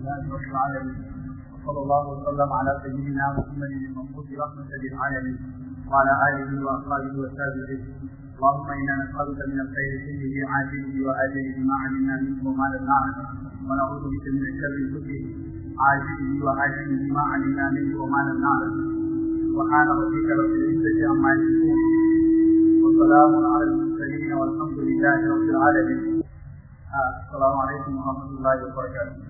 وصلى الله وسلم على سيدنا محمد المبعوث رحمة للعالمين وعلى آله وأصحابه والتابعين. اللهم إنا نسألك من الخير كله عاجله وآجله ما علمنا منه وما لم نعلم. ونعوذ بك من الشر كله عاجله وآجله ما علمنا منه وما لم نعلم. سبحان ربك رب العزة عما يصفون. وسلام على المرسلين والحمد لله رب العالمين. السلام عليكم ورحمة الله وبركاته.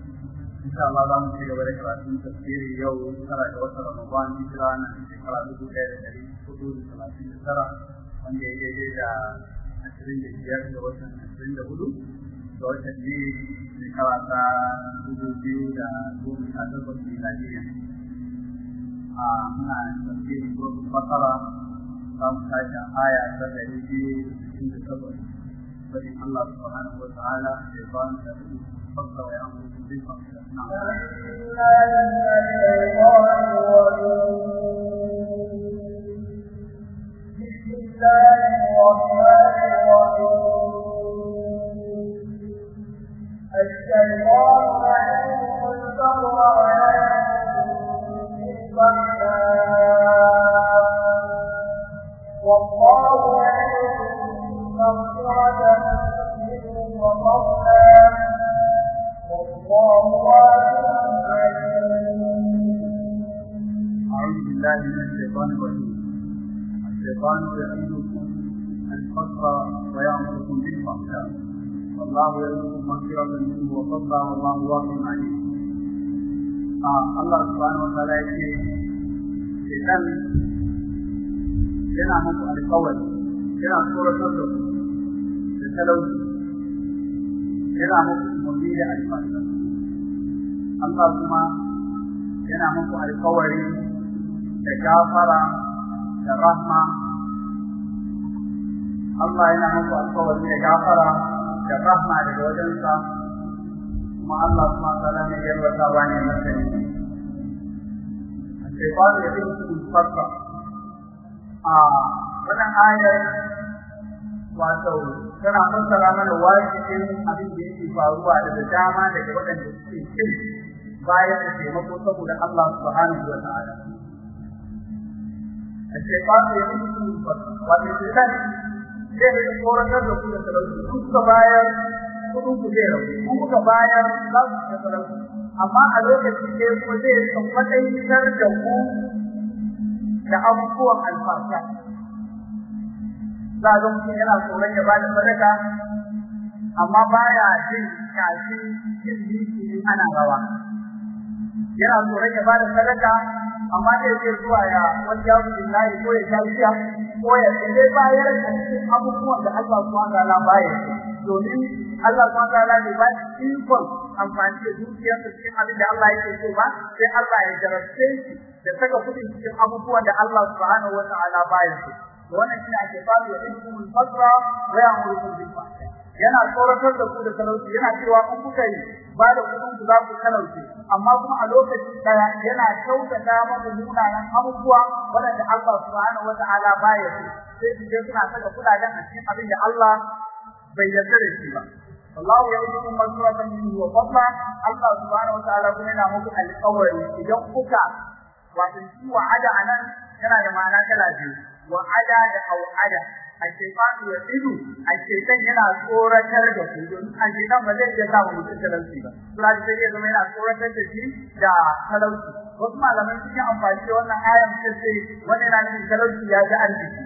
insha Allah za mu ci gaba da karatun tafsiri yau tara ga watan Ramadan hijira na shekara dubu ɗaya da ɗari huɗu da talatin da tara wanda ya daidai da ashirin da biyar da watan ashirin da huɗu da watan biyu shekara ta dubu biyu da goma sha takwas miladiya. A muna tafsiri ko fasara za mu tashi aya ta ɗari biyu da sittin da takwas. Bari Allah subhanahu wa ta'ala ya ba mu da ويأمر بالفقر نعم بسم الله الرحمن الرحيم الشيطان يعلمكم الفقر ويأمركم بالفحشاء والله يعلمكم مغفرة منه وفضلا عليم أعوذ بالله من الشيطان الرجيم الشيطان يعلمكم الفقر ويأمركم بالفحشاء والله يعلمكم مغفرة منه وفضلا والله واسع عليم آه الله سبحانه وتعالى يقول شيطان yana muku alƙawari yana tsoratar da ku da talauci yana muku umarni da alfasa Allah kuma yana muku alƙawari da gafara da rahma Allah yana muku alƙawari da gafara da rahma daga wajensa kuma Allah kuma tsara mai yarwata ba ne masani الشيطان يدعوكم الفقر a wannan ayar wato tana fassara mana wajibin abin da yake faruwa daga dama daga waɗanda suke cin bayan da taimako saboda Allah subhanahu wa ta'ala. Yi su wato shaitan zai rage tsoratar da ku da talauci. Kun kuka bayar kuɗin ku zai rabu kun kuka bayar za su ci talauci. Amma a lokaci ɗaya kuma zai kwaɗaitar da ku da abubuwan alfasha. Za ga mutum yana tsoron ya ba da sadaka amma baya jin kashin jin liki ana rawa. Yana tsoron ya ba da sadaka amma zai je zuwa ya wani yawon billahi ko ya shafiya ko ya sai bayar da cikin abubuwan da Allah subhanahu wa ta'ala baya domin Allah subhanahu wa ta'ala ne ba shi ikon amfani da dukiyarsa cikin abin da Allah yake so ba sai Allah ya jarabce shi da saka kuɗin cikin abubuwan da Allah subhanahu wa ta'ala baya wannan shi ake fara da ilmul fasra wa ya'muru bil fahsha yana tsoratar da ku da talauci yana cewa in kuka yi ba da kuɗin ku za ku talauci. Amma kuma a lokaci ɗaya yana kyautata muku munanan abubuwa waɗanda Allah subhanahu wa ta'ala baya so. Sai su je suna saka kuɗaɗen a cikin abin da Allah bai yarda da shi ba. Allah ya yi kuma magfiratan minhu wa fadla. Allah subhanahu wa ta'ala kuma yana muku alƙawari. Idan kuka wato shi wa'ada a nan yana da ma'ana kala biyu. Wa'ada da au'ada a shekaru ya tsidu a shekaru yana tsoratar da su. Don a shekaru ba zai iya wani mutum talauci ba. Sura ya zama yana tsoratar da shi da talauci. Wasu malaman cikin amfani da wannan ayan ta sai wani yana nufin talauci ya ga arziki.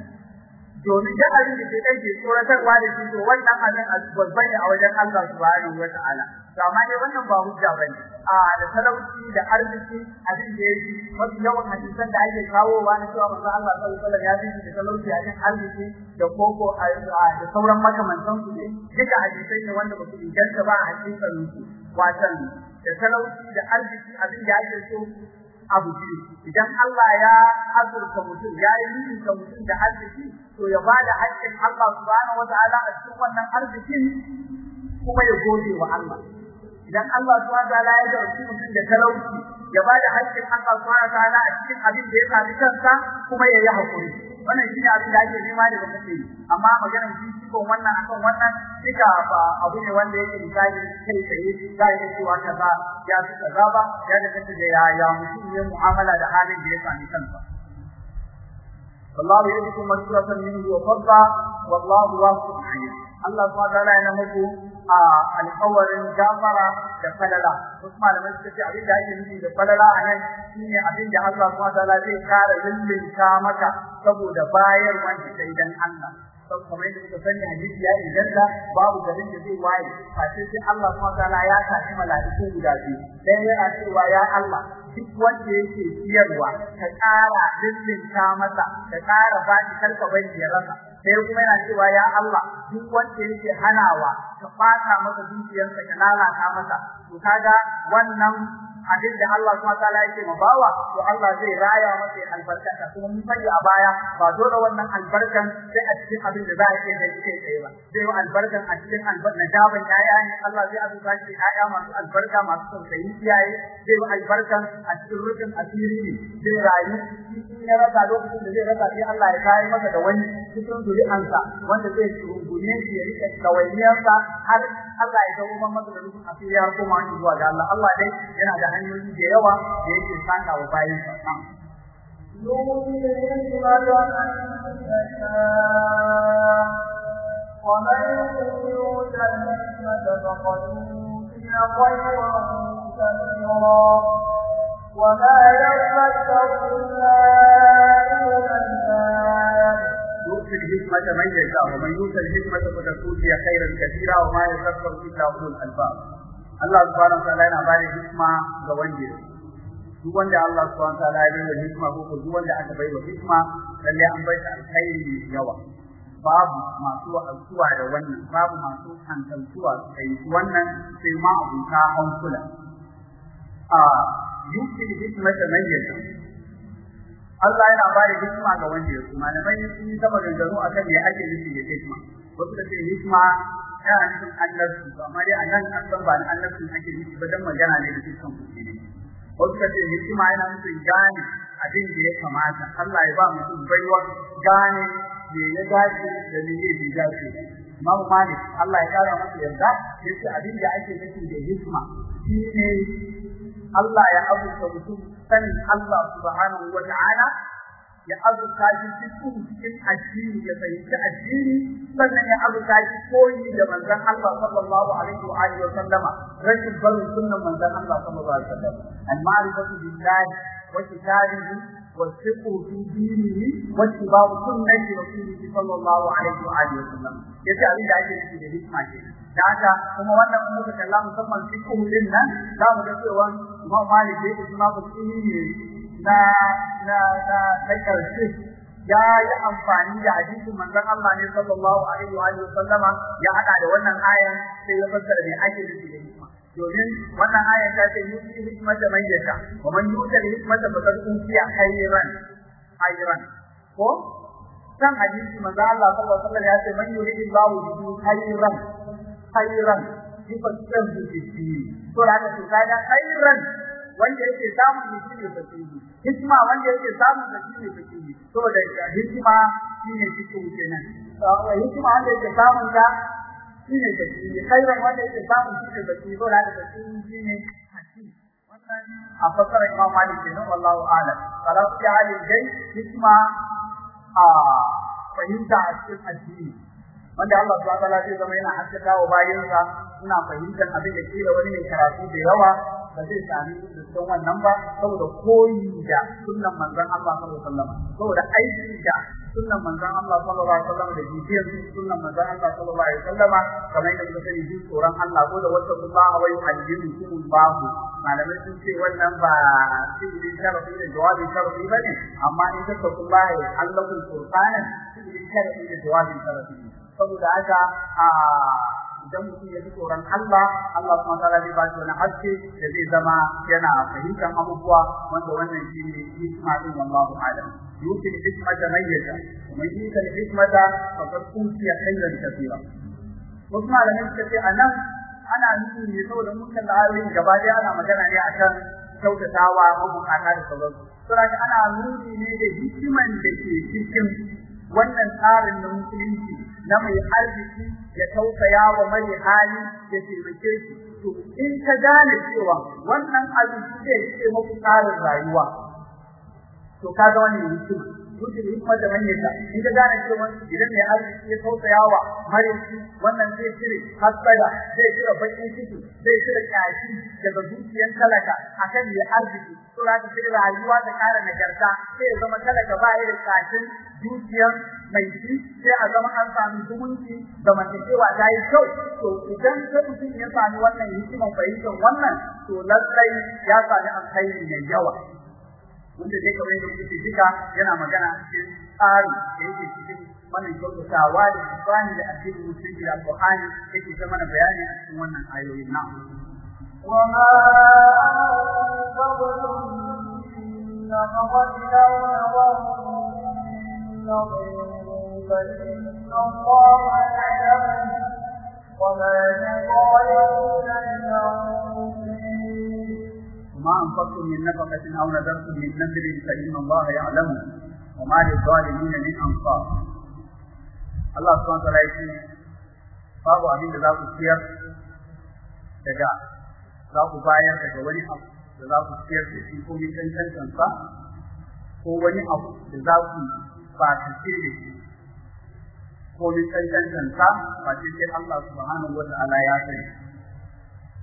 Domin da abin da ke ke tsoratarwa da shi to wannan abin a babban a wajen Allah subhanahu wa ta'ala. To amma dai wannan ba hujja ba ne. Da talauci da arziki abin da yake mafi yawan hadisan da ake kawowa na cewa manzo Allah sallallahu alaihi wasallam ya bi da talauci a cikin arziki da koko da sauran makamantan su ne. Duka hadisai ne wanda ba su inganta ba a hakikan su. Watan da talauci da arziki abin da ake so abu biyu. Idan Allah ya azurta mutum ya yi niyyar mutum da arziki to ya ba da haƙƙin Allah subhanahu wataala a cikin wannan arzikin kuma ya gode wa Allah. idan Allah subhanahu wataala ya jarabci mutum da talauci ya bada haƙƙin Allah subhanahu wataala a cikin abin da ya sami kansa kuma ya yi haƙuri wannan shine abin da ake nema daga kake amma maganar shi fifiko wannan akan wannan duka ba abu ne wanda yake misali kai tsaye za ya cewa kaza ya fi kaza ba ya da kace da ya mutum ne mu'amala da halin da ya sami kansa والله يدكم مغفرة منه وفضلا والله واسع عليم Allah subhanahu wa ta'ala yana muku a alƙawarin gafara da falala. Wasu malamai suka ce abin da ake nufi da falala a nan shine abin da Allah subhanahu wa ta'ala zai kara lullunta maka saboda bayar wanda sai dan Allah. Kamar yadda kuka sani hadisi ya inganta babu garin da zai waye. Face sai Allah subhanahu wa ta'ala ya tashi mala'iku guda biyu. Dan yana cewa ya Allah duk wanda yake ciyarwa ka ƙara lullunta masa ka ƙara bashi kar ka bari ya rasa. Sai kuma yana cewa ya Allah duk wanda yake hanawa ka fata masa dukiyarsa ka lalata masa. To kaga wannan abin da Allah subhanahu wataala yake mabawa to Allah zai raya masa albarka ta kuma mun faɗi a baya ba dole wannan albarkan sai a cikin abin da za a iya da yake tsaye ba. Sai albarkan a cikin albarkan na daban yaya ne Allah zai azuka shi yaya masu albarka masu tausayi iyaye. Zai albarkan a cikin rufin asiri ne zai rayu in ya rasa lokacin da zai rasa sai Allah ya kai masa da wani cikin zuri'ansa wanda zai rungume shi ya rike kawainiyarsa har Allah ya dawo masa da rufin asiri har kuma an zuwa ga Allah Allah dai yana da hanyoyi da yawa da yake saka wa bayin sa يؤتي الحكمة من يشاء ومن يؤت الحكمة فقد أوتي خيرا كثيرا وما يذكر إلا أولو الألباب يؤتي الحكمة من يشاء ومن يؤت الحكمة فقد أوتي خيرا كثيرا وما يذكر إلا أولو الألباب Allah subhanahu wa ta'ala yana bada hikma ga wanda duk wanda Allah subhanahu wa ta'ala ya bada hikma ko duk wanda aka bai wa hikma lalle an bai alkhairi yawa babu masu wa'azuwa da wannan babu masu hankaltuwa kai wannan sai ma abuta hankula a yuki hikmata man yasha. Allah yana ba da hikma ga wanda ya kuma malamai sun yi sama gangano akan me ake nufi da hikma wasu da ce hikma yana nufin annabci to amma dai a nan an san ba na annabci ake nufi ba dan magana ne da dukkan kuɗi ne. Wasu da ce hikima yana nufin gane abin da ya kamata. Allah ya ba mutum baiwa gane me ya dace da me ya dace Imam Malik Allah ya kara masa yarda ya ce abin da ake nufi da hikma shine Allah ya abuta mutum sanin Allah subhanahu wa ta'ala ya azuta shi cikin cikin addini ya fahimci addini sannan ya azuta shi koyi da manzon Allah sallallahu alaihi wa alihi wa sallama. Rashin barin sunnan manzon Allah sallallahu alaihi wa sallam al ma'rifatu billahi wa kitabihi dinihi wa ittiba' sunnati rasulihi sallallahu alaihi wa alihi wa sallam ya ce abin da ake nufi da haka kuma wannan kuma ka kalla musamman fiqhu ɗin nan za mu ga cewa Imam Malik da Imam Bukhari ne na na na na ƙarshe ya yi amfani da hadisin manzon Allah ne sallallahu alaihi wa sallama ya hada da wannan ayan sai ya fassara me ake nufi da hikma domin wannan ayan ta ce yuti hikmata man yasha wa man yuta hikmata faqad utiya khayran. Khayran. Ko? San hadisi manzon Allah sallallahu alaihi wa sallam ya ce man yuridillahu bihi khayran. Khayran. Yufassiru bihi to da ka kaga khayran wanda yake samun da shine fasiri hikima wanda yake samun da shine fasiri to da hikima shine cikin kenan. Hikima wanda yake samun shine fasiri khairan wanda yake samun shine fasiri to da fasiri shine hakim wannan a fasara Imam Malik ne wallahu a'lam. Kala su ya halin dai hikima a fahimta a cikin addini. Wanda Allah subhanahu wa ta'ala zai zama yana haskaka wa bayinsa suna fahimtar abin da kila wani mai karatu da yawa ba zai sami dukkan wannan ba saboda koyi da sunnan manzon Allah sallallahu alaihi wasallam. Saboda aiki da sunnan manzon Allah sallallahu alaihi wasallam da bibiyar sunnan manzon Allah sallallahu alaihi wasallam kamar yadda muka sani jin tsoron Allah ko da wata Allah wa yu'allimukum babu. Malamai sun ce wannan ba cikin sharafi da jawabi sharafi ba ne amma in ka Allah ya allakul qur'ana cikin sharafi da jawabi sharafi saboda haka a idan mutum ya ji tsoron Allah Allah kuma ta zai ba shi wani haske da zai zama yana fahimtar abubuwa wanda wannan shi ne hikma din wallahu alam. Yuti hikmata man yasha man yuti hikmata faqad utiya khayran kathira wasu malamai suka ce a nan ana nufi ne saboda mun kalla ayoyin gaba ɗaya ana magana ne akan kyautatawa mabukata da sauransu saboda ana nuni ne da hikiman da ke cikin wannan tsarin na musulunci na mai arziki ya tausaya wa mai hali ya taimake shi to in ka gane wannan abin zai ce muku tsarin rayuwa to ka ga wannan hikima. Mutum hikima da manyata in ka gane cewa idan mai arziki ya tausaya wa mariki wannan zai cire hasada zai cire bakin ciki zai cire kashi daga zuciyar talaka akan mai arziki. To za ka cire rayuwa da kare nagarta sai ya zama talaka ba irin kashin zuciyar mai shi sai a zama an samu zumunci da mantakewa ta yi kyau. To idan sai mutum ya sami wannan hikiman fahimtar wannan to lallai ya sami alkhairi mai yawa. wanda dai kamar yadda kuke duka yana magana cikin tsari da yake cikin wannan kyautatawa da tsani da addinin musulunci da alƙur'ani yake ta mana bayani a cikin wannan ayoyin na وما أنفقتم من نفقة أو نظر فإن الله يعلمه وما للظالمين من أنفسهم وما أنفقتم من نفقة أو نذرتم من نذر فإن الله يعلمه وما للظالمين من أنصار Allah subhanahu wa ta'ala yake babu abin da za ku ciyar daga za ku bayar daga wani abu da za ku ciyar da shi ko min cancantan sa ko wani abu da za ku ba ku ciyar da shi ko min cancantan sa ba sai Allah subhanahu wa ta'ala ya sani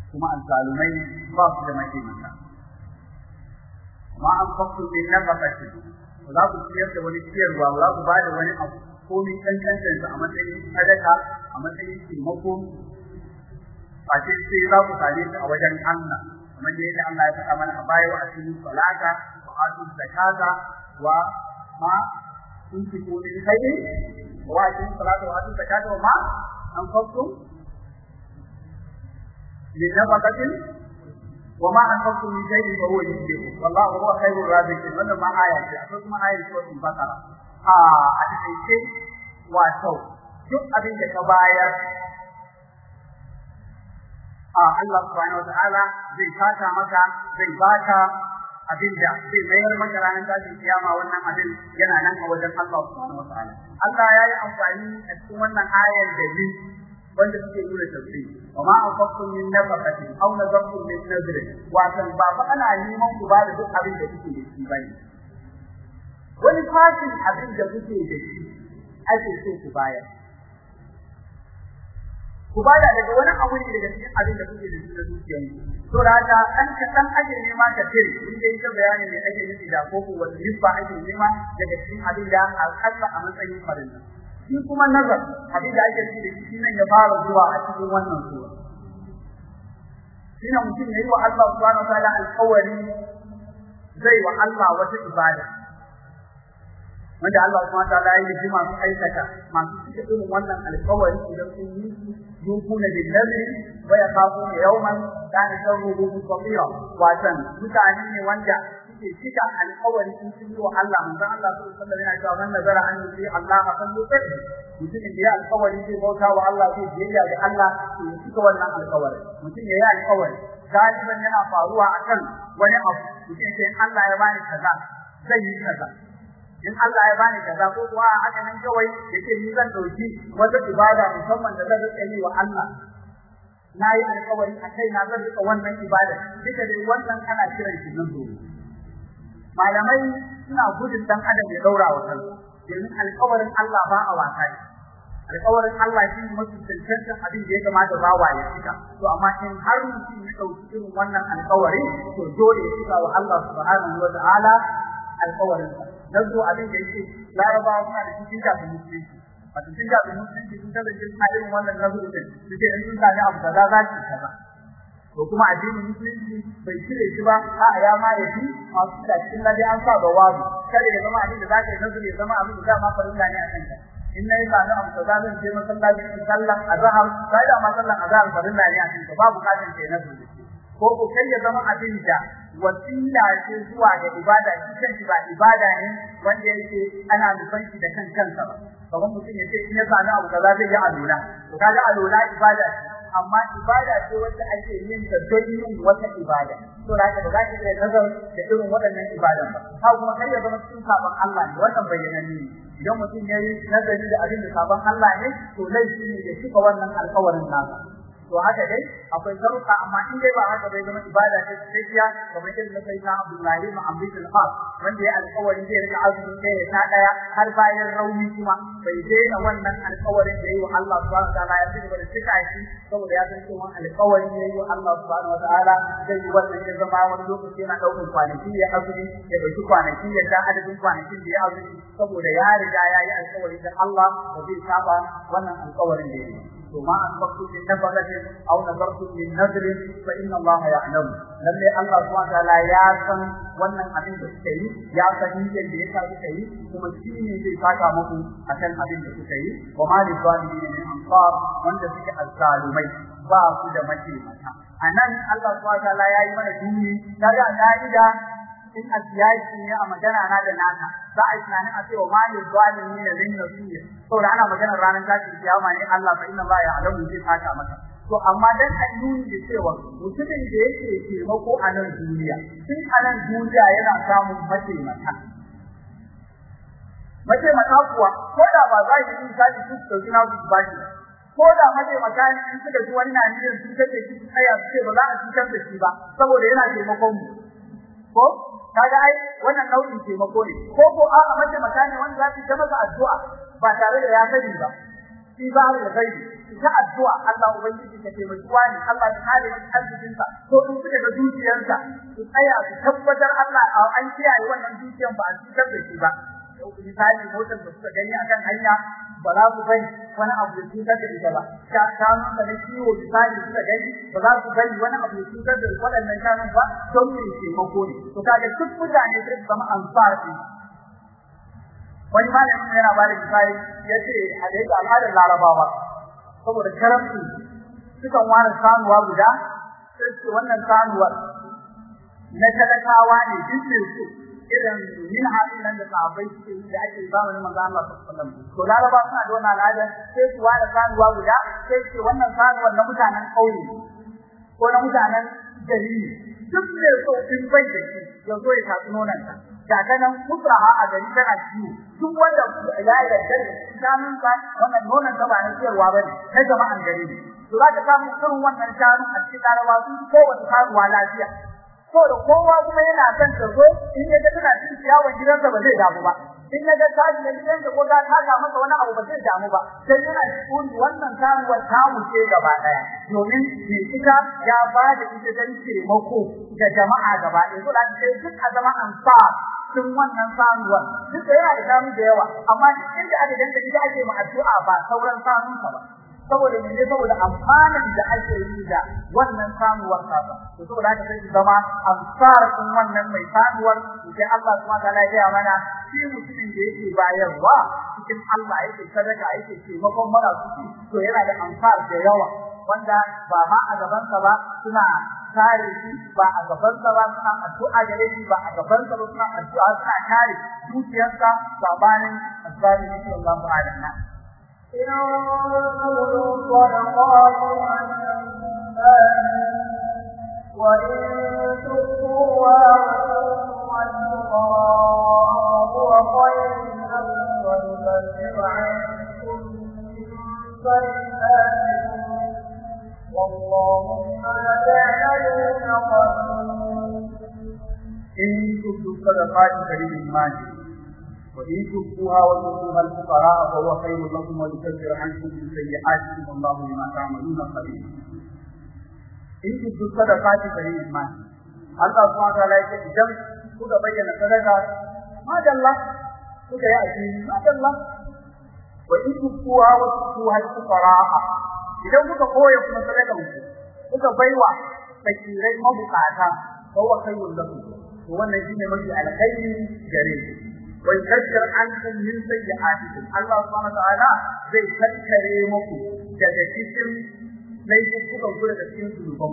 kuma azzalumai ba su da mataimaka ma an fakku min nafaqati. Za ku ciyar da wani ciyarwa za ku ba da wani abu. Ko min kankantar a matsayin sadaka a matsayin taimako. Ba ce sai za ku same a wajen Allah. Kamar da yadda Allah ya faɗa mana a baya wa asiru salata wa atu zakata wa ma tunfiqu min khairin wa asiru salata wa atu zakata wa ma nafaqatin وما أنفقتم من شيء فهو يجزيه والله هو خير الرازقين wannan ma aya ce akwai kuma ayar suratul baqara a a take wato duk abin da ka bayar a Allah subhanahu wataala zai fata maka zai baka abin da zai mayar maka ranar tashin kiyama wannan abin yana nan a wajen Allah subhanahu wataala Allah ya yi amfani a cikin wannan ayar da bi wanda suke nuna tafsiri wa ma anfaqtum min nafaqatin aw nazartum min nadrin watan ba fa ana neman ku ba da duk abin da kuke da shi ba ne wani fatin abin da kuke da shi ake so ku bayar. Ku ba da daga wani abu ne daga cikin abin da kuke da shi da dukiyan to haka an ka dan ake nema ka tire in dai ka bayani ne ake nufi da ko ko wani nisba ake nema daga cikin abin da alƙalla a matsayin farilla shi kuma nazar abin da ake nufi da shi nan ya fara zuwa a cikin wannan sura. Shine mutum yayi wa Allah subhanahu wa ta'ala alƙawari zai wa Allah wata ibada. Wanda Allah subhanahu wa ta'ala ya yi masu aikata. Masu cika irin wannan alƙawari idan sun yi yukuna bil nadri wa yakhafuna yawman kana sharruhu mustatira watan mutane ne wanda suke cika alƙawari sun yi wa Allah. Manzon Allah sallallahu alaihi wasallam yana cewa man nazara an yi Allah akan yutai mutumin da ya alƙawari zai bauta wa Allah zai biyayya ga Allah to ya cika wannan alƙawari. Mutum ya yi alƙawari. Galiban yana faruwa akan wani abu. Mutum sai Allah ya bani kaza zai yi kaza. In Allah ya bani kaza ko kuwa haka nan kawai ya ce ni zan ɗauki wata ibada musamman da zan riƙa yi wa Allah. Na yi alƙawari a kai na zan riƙa wannan ibada duka dai wannan ana kiran shi nan malamai suna gudun dan adam ya daura wa kansa. Domin alƙawarin Allah ba a wasa ne. Alƙawarin Allah shi ne mafi cancantan abin da ya kamata bawa ya cika. To amma in har mutum ya ɗauki irin wannan alƙawari to dole ya cika wa Allah subhanahu wa ta'ala alƙawarinsa. Dan zo abin da yake larabawa suna da cikin kafin musulunci. Wato cikin kafin musulunci sun kasance suna irin wannan nazarin din su ce in sun sami abu kaza za su kaza. To kuma addinin musulunci bai cire shi ba a ya ma ya fi masu da cikin ladi an sa da wazu kada ya zama abin da za ka yi nazari ya zama abin da za ma farilla ne a kanka. In na yi sami abu kaza zan je masallaci in sallan azhar sai da ma sallan azhar farilla ne a kanka babu katin kai nazari ko ko kai ya zama abin da wasila ce zuwa ga ibada shi kanshi ba ibada ne wanda yake ana nufan shi da kan kansa ba. Kamar mutum ya ce in ya sami abu kaza zai yi alula. To kaga alula ibada ce. Amma ibada ce wacce ake yin ta don yin wata ibada. To da ba za ka iya nazar da irin waɗannan ibadan ba. Ha kuma kai ya zama cikin sabon Allah ne wannan bayyananne ne. Idan mutum ya yi nazari da abin da sabon Allah ne to laifi ne ya cika wannan alƙawarin nasa. To haka dai akwai sharuɗa amma in dai ba haka bai zama ibada ce tsakiya kamar yadda sai na Abdullahi ibn Amr bin Al wanda ya alƙawarin zai riƙa azumi ɗaya ta ɗaya har bayan rauni kuma bai daina wannan alƙawarin da yi wa Allah subhanahu wa ta'ala ya ci da cika shi saboda ya san cewa alƙawarin ya yi wa Allah subhanahu wa ta'ala zai yi wannan ya zama wani lokaci yana ɗaukar kwanaki ya azumi ya ɗauki kwanaki ya da adadin kwanakin da ya azumi saboda ya riga ya yi alƙawari da Allah ba zai saba wannan alƙawarin da ya yi وما أنفقتم من نفقة أو نذرتم من نذر فإن الله يعلم lalle Allah subhanahu wataala ya san wannan abin da suka yi ya san niyyar da yasa suka yi kuma shi ne zai saka muku akan abin da suka yi wa ma li zalimin min ansar wanda suke azzalumai ba su da mataimaka anan Allah subhanahu wataala ya yi mana duni kaga ka'ida in asiyaki ne a magana na da naka za a yi tunanin a ce wa mali ne lin nasiya saboda ana maganar ranar tashin kiyama ne Allah fa inna Allah ya alamu zai saka maka to amma dan a nuni da cewa mutumin da yake taimako a nan duniya tun a nan duniya yana samun mataimaka. Mataimaka kuwa ko da ba za ki yi sati su ɗauki na su ba shi ko da mataimaka ne in suka ji wani na niyyar su take shi tsaya su ce ba za a cutar da shi ba saboda yana taimakon mu. Ko? Kaga ai wannan nau'in taimako ne. Ko ko a a mace mutane wanda za su ta masa addu'a ba tare da ya sani ba. Shi ba da gaibi ta addu'a Allah ubangiji ka taimaki wani Allah ya kare masa arzikin sa ko in suka ga dukiyarsa su tsaya su tabbatar Allah an kiyaye wannan dukiyar ba a shi ba. Misali motar da suka gani akan hanya ba za su bari wani abu da cutar da ita ba. Shanun da na kiwo misali suka gani ba za su bari wani abu da cutar da waɗannan shanun ba don mai taimako ne. To kaga duk mutane sai su zama ansar wani malamin yana ba da misali ya ce a da yake al'adar larabawa. Saboda karamci sukan ware sanuwa guda sai su wannan sanuwar na talakawa ne duk su irin min halin nan da sahabbai suke yi da ake zamanin manzo Allah sallallahu alaihi wasallam. To laraba suna da wannan al'ada sai su ware sanuwa guda sai su wannan sanuwar na mutanen ƙauye ko na mutanen gari duk ne so in bai da shi ya zo ya tatsi nonon ta ga ta nan a gari tana ciwo. Duk wanda ya yarda da shanun sa wannan nonon ta ba na siyarwa ba ne na jama'an gari ne. To za ka samu irin wannan shanu a cikin larabawa sun kowace sanuwa lafiya. Saboda kowa kuma yana son ta zo in ya ga tana cin ciyawan gidansa ba zai damu ba. In ya ga tashi da gidansa ko ta taka masa wani abu ba zai damu ba. Sai yana cikin wannan samuwar ta wuce gaba ɗaya domin me? Ita ya ba da ita dan taimako ga jama'a gaba ɗaya. So da sai duk a zama ansar cikin wannan samuwar duk da yana da damu da yawa amma inda aka danta ita ake ma addu'a ba sauran samunsa ba. Saboda mene saboda amfanin da ake yi da wannan samuwar kasa to saboda haka sai zama amsar din wannan mai samuwar sai Allah subhanahu wa ta'ala ya mana shi mutumin da yake bayarwa cikin Allah yake sadaka yake taimakon marasu to yana da amsar da yawa. Wanda ba ma a gaban sa ba suna kare shi ba a gaban sa ba suna addu'a gare shi ba a gaban sa ba suna addu'a suna kare dukiyarsa sabanin azalimi sallallahu alaihi wasallam ينظروا صدقات عن وإن تؤتوها والفقراء فهو خير لكم ويكفر عنكم من سيئاتكم إن الصدقات وإن تبدوها وتؤتوها الفقراء فهو خير لكم ويكفر عنكم من سيئاتكم والله بما تعملون خبير in ku sadaqati fa iman Allah subhanahu wa ta'ala yake idan kuka bayyana sadaka madalla kuka yi addini madalla wa in tukuwa wa tukuwa al-fuqara'a idan kuka koya kuma sadaka ku kuka baiwa fakirai mabukata fa huwa khayrun lakum to wannan shine mafi alkhairi gare ku Allah subhanahu wa ta'ala zai kankare muku daga cikin laifin kuka kula da cikin zunuban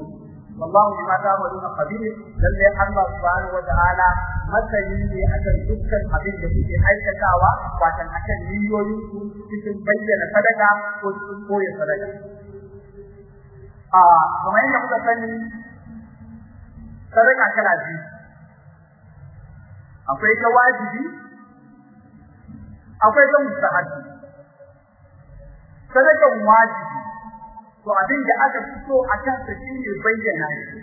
wallahu bima ta'maluna khabir lalle Allah subhanahu wa ta'ala masani ne akan dukkan abin da kuke aikatawa watan akan niyoyin ku cikin bayyana sadaka ko cikin koya sadaka a kamar yadda muka sani sadaka kala biyu akwai ta wajibi akwai ta mustahabi sadakan wajibi. To abin da aka fito a kansa shine bayyana shi.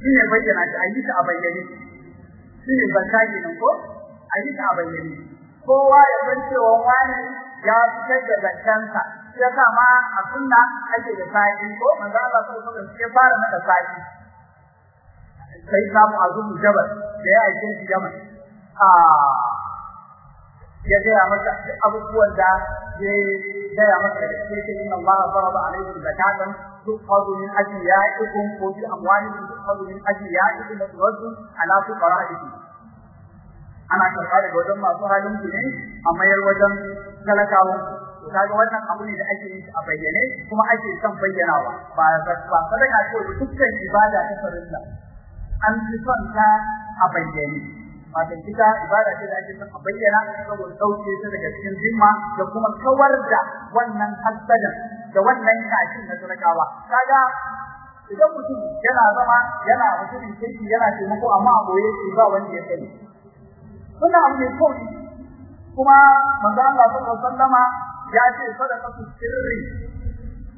Shine bayyana shi. A yi ta a bayyane. Shine zakka kenan ko? A yi ta a bayyane. Kowa ya san cewa wani ya fitar da zakkansa ya sa ma a sunna ake da sa'i ko? Manzo Allah sallallahu alaihi wasallam fara nada sa'i. Sai samu azumu jabal da ya aike shi Yaman a ya gaya masa abubuwan da ya gaya masa da ke ce Allah farada alaikum zakatan tuqadu min tuqadu min turaddu ala ana karɓa daga wajen masu halin ku ne a mayar wajen talakawan to kaga wannan abu ne da ake shi a bayyane kuma ake son bayyanawa. Ba ba sadaka da dukkan ibada ta farilla. An fi son ta a bayyane. Wato ita ibada ce da ake son a bayyana saboda ɗauke ta daga cikin zimma da kuma kawar da wannan hasadan da wannan kashin na talakawa. Kaga idan mutum yana zama yana mutumin kirki yana taimako amma a ɓoye shi ba wanda ya sani. Abu ne. Kawai kuma manzo Allah sallallahu alaihi wasallama ya ce sadaqatu sirri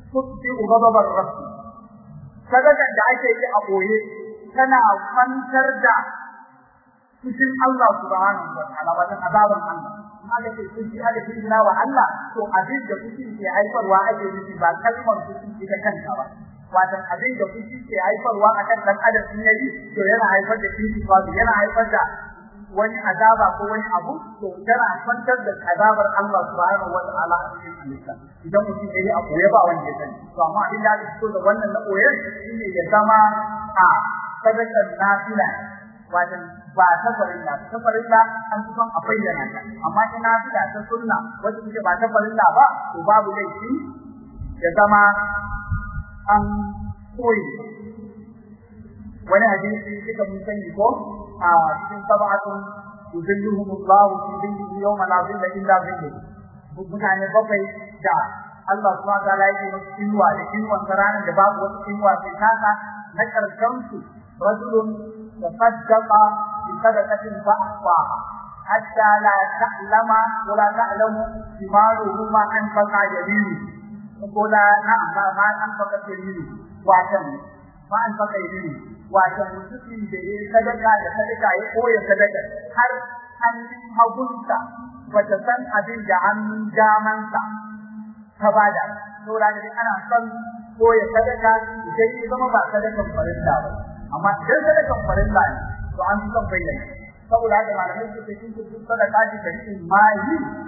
tuti ghadabar rabb. Sadakan da ake yi a ɓoye tana kwantar da cikin Allah subhanahu wa ta'ala wajen azaban Allah. Aka ce kuci aka tsina wa Allah to abin da kuci ke haifarwa ake nufi ba kalmar kuci ita kanta ba. Watan abin da kuci ke haifarwa akan dan adam in yayi to yana haifar da kishi yana haifar da wani azaba ko wani abu to tana kwantar da azabar Allah subhanahu wataala a cikin idan mutum yayi ba wanda ya sani. To amma abin da aka fito da wannan na koye shine ya zama a sadakar nafila. Wato ba ta farilla ta farilla an fi son a bayyana ta. Amma ina nafila ta sunna wacce take ba ta farilla ba to babu laifi ya zama an koyi. Wani hadisi duka mun sani ko? A cikin sab'atun yuzilluhum Allah fi dhillihi yawma la dhilla illa dhilluh mutane bakwai da Allah subhanahu wa ta'ala yake musu inuwa da inuwan ranar da babu wata inuwa sai kasa na ƙarshen rajulun ta'lama wa la ta'lamu shimaluhu ma anfaqa yaminu ko la na'am ma anfaqa yaminu watan ma anfaqa yaminu wato mutumin da ya sadaka da sadaka ya koya sadaka har hannun hagunsa bata san abin da hannun damansa ta ba da saboda ana son koya sadaka idan ya zama ba sadakan farilla ba amma idan sadakan farilla ne to an son bayyana saboda haka malamai su ce kin duk sadaka ce da cikin mai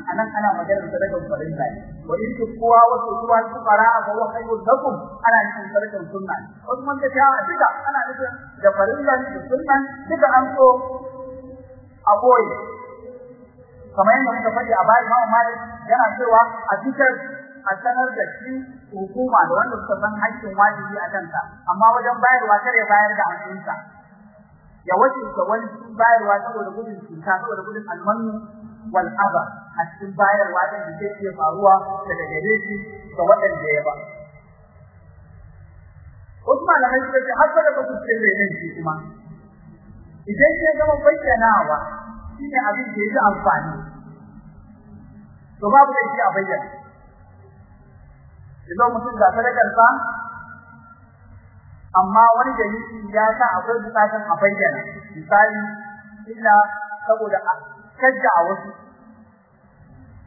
a nan ana maganar sadakan farilla ne. Wa in kuwa wasu ruwa su fara ga wa khayrul lakum ana nufin sadakan sunna wasu man ta ta duka ana nufin da farilla da sunna duka an so a ɓoye. Kamar yadda muka faɗi a bayan Imam Malik yana cewa a fitar a sanar da shi hukuma da wanda suka san haƙƙin wajibi a kanta amma wajen bayarwa kare bayar da hannunsa ya ga wani cikin bayarwa saboda gudun cuta saboda gudun almanu wal aba a cikin bayarwa da zai iya faruwa daga gare shi ga waɗanda ya ba. Wasu malamai suka ce har da ba su cikin renin shi kuma. Idan ya zama bayyanawa shine abin da yake amfani. To babu da shi a bayyana. Idan mutum ga sadakarsa amma wani dalili ya sa akwai bukatun a bayyana. Misali illa saboda kadda a wasu.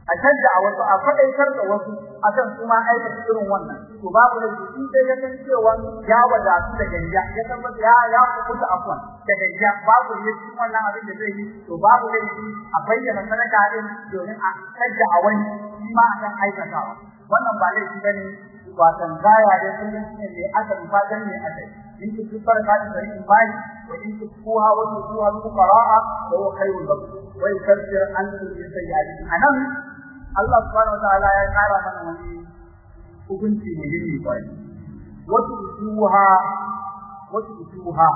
A kadda a wasu a faɗaitar da wasu akan kuma aikata irin wannan to babu da shi sai ya san cewa ya wadatu da gariya ya san ya ya kuɓuta afwan da gariya babu ne cikin wannan abin da zai yi to babu da shi a bayyana sadaka din domin a kadda a wani shi ma akan aikatawa wannan ba laifi ba ne watan gaya da kullum shine mai aka fatan ne aka in ku tsara ka da rikin bai wa in ku kuha wa ku kuha ku qara'a wa huwa khairul lakum wa yukaffir ankum min sayyi'atikum a nan Allah subhanahu wa ta'ala ya kara mana wani hukunci muhimmi bai wa tuha wa tuha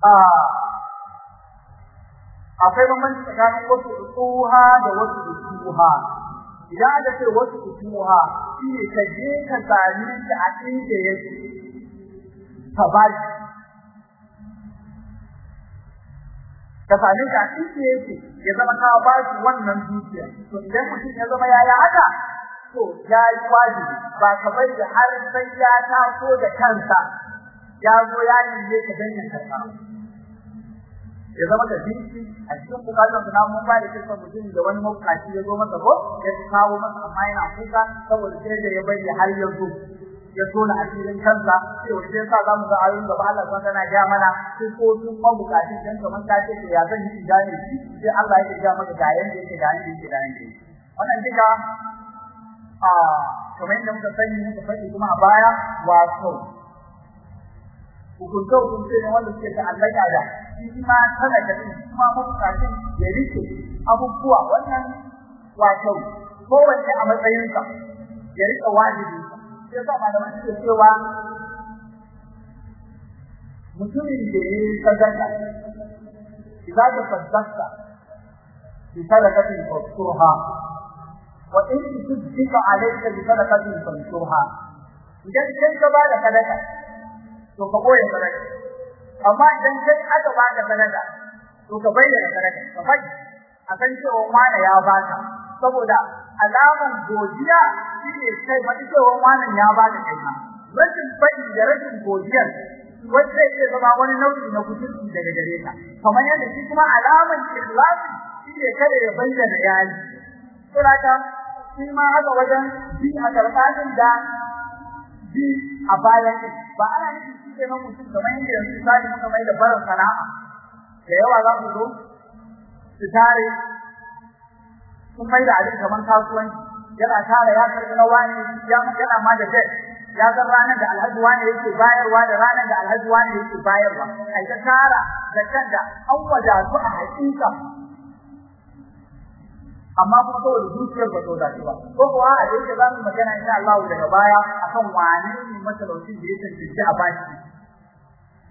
ah akwai bambanci tsakanin wasu tuha da wasu tuha idan aka ce wasu kutuha shi ne ka je ka sami shi a inda yake ka ba shi. Ka sami shi a inda yake. Ya zama ka ba shi wannan dukiya. To idan mutum ya zama yaya haka to ya yi wajibi. Ba ka bari da har sai ya taso da kansa ya zo ya nime ka dan ya karɓa. Ya zama da dinki a cikin bukatun da mun ba da kisan mutum da wani mabukaci ya zo masa ko ya kawo masa amma yana kuka saboda sai da ya bari har ya zo. Ya tona a cikin kansa sai wanda yasa za mu ga ayoyin gaba Allah subhanahu tana ga mana sai ko sun mabukaci dan kaman ta ce ya zan yi gane shi? Sai Allah ya ga maka ga yanda yake ga yanda yake ga yanda wannan duka a kamar yadda muka sani muka faɗi kuma a baya wato hukunce hukunce ne wanda suke ta'allaka da shi ma talaka din shi ma mabukacin ya riƙe abubuwa. Wannan wato kowanne a matsayinsa ya riƙe wajibi sai sa cewa mutumin da ya yi sadaka idan ka sadaka bi sadaqatin fasurha wa in tudika alayka bi sadaqatin fasurha idan kai ka ba da sadaka to ka ɓoye sadaka. Amma idan kai aka ba da sadaka to ka bayyana sadaka. Ka faɗi a san cewa wani ya baka. Saboda alaman godiya shine kai ma cewa wani ya baka kai ma rashin faɗi da rashin godiyar wanda yake zama wani nau'i na kusurci daga gare ka. Kamar yadda shi kuma alaman ikhlasi shine kada ya bayyana yayi saboda shi ma haka wajen bi a karɓatin da bi a bayan ba ana nufin shi nan mutum kamar yadda yanzu misali muka mai da barin sana'a. Da yawa za su zo su tare sun mai da abin kamar kasuwanci. Yana tare ya karɓi na wani ya yana ma da jet ya san ranar da alhaji wani yake bayarwa da ranar da alhaji wani yake bayarwa. Ai ta tara da kan da an wadatu a hakika amma kuma saboda zuciyar ba ta dace ba. Ko kuwa a yake za mu magana insha Allah daga baya akan wane ne matalaucin da ya tantance a bashi.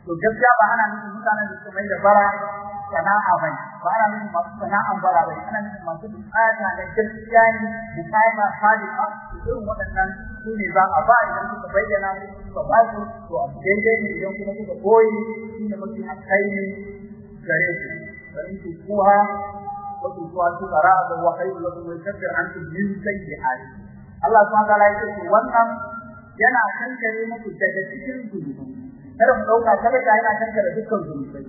To gaskiya ba ana nufin mutanen da suka mai da bara sana'a bai ba ana nufin masu sana'an bara bai ana nufin masu buƙata na gaskiya ne buƙata salika irin waɗannan su ne za a ba idan suka bayyana su suka ba su to a daidai ne idan kuma suka koyi shi ne mafi alkhairi gare su bari su kuha wasu kuwa su kara da wa khairu lakum wa yakfir ankum min sayyi'ati Allah subhanahu wa ta'ala ya ce wannan yana kankare muku daga cikin zunubi kada mu ɗauka sadaka yana kankare dukkan zunubai.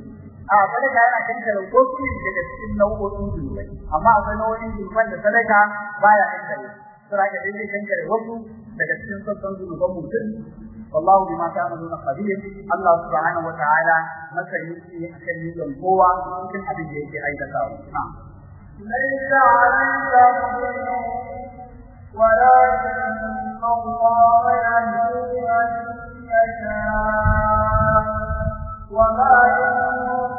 a sadaka yana kankare ko su ne daga cikin nau'o'in zunubai amma akwai nau'o'in zunuban da sadaka baya kankare sura ka dai kankare wasu daga cikin sassan zunuban mutum wallahu bima ta'maluna qadir Allah subhanahu wa ta'ala masani ne akan yin kowa cikin abin da yake aikatawa na'am ليس عليك ولكن الله يهدي من يشاء وما ينفقوا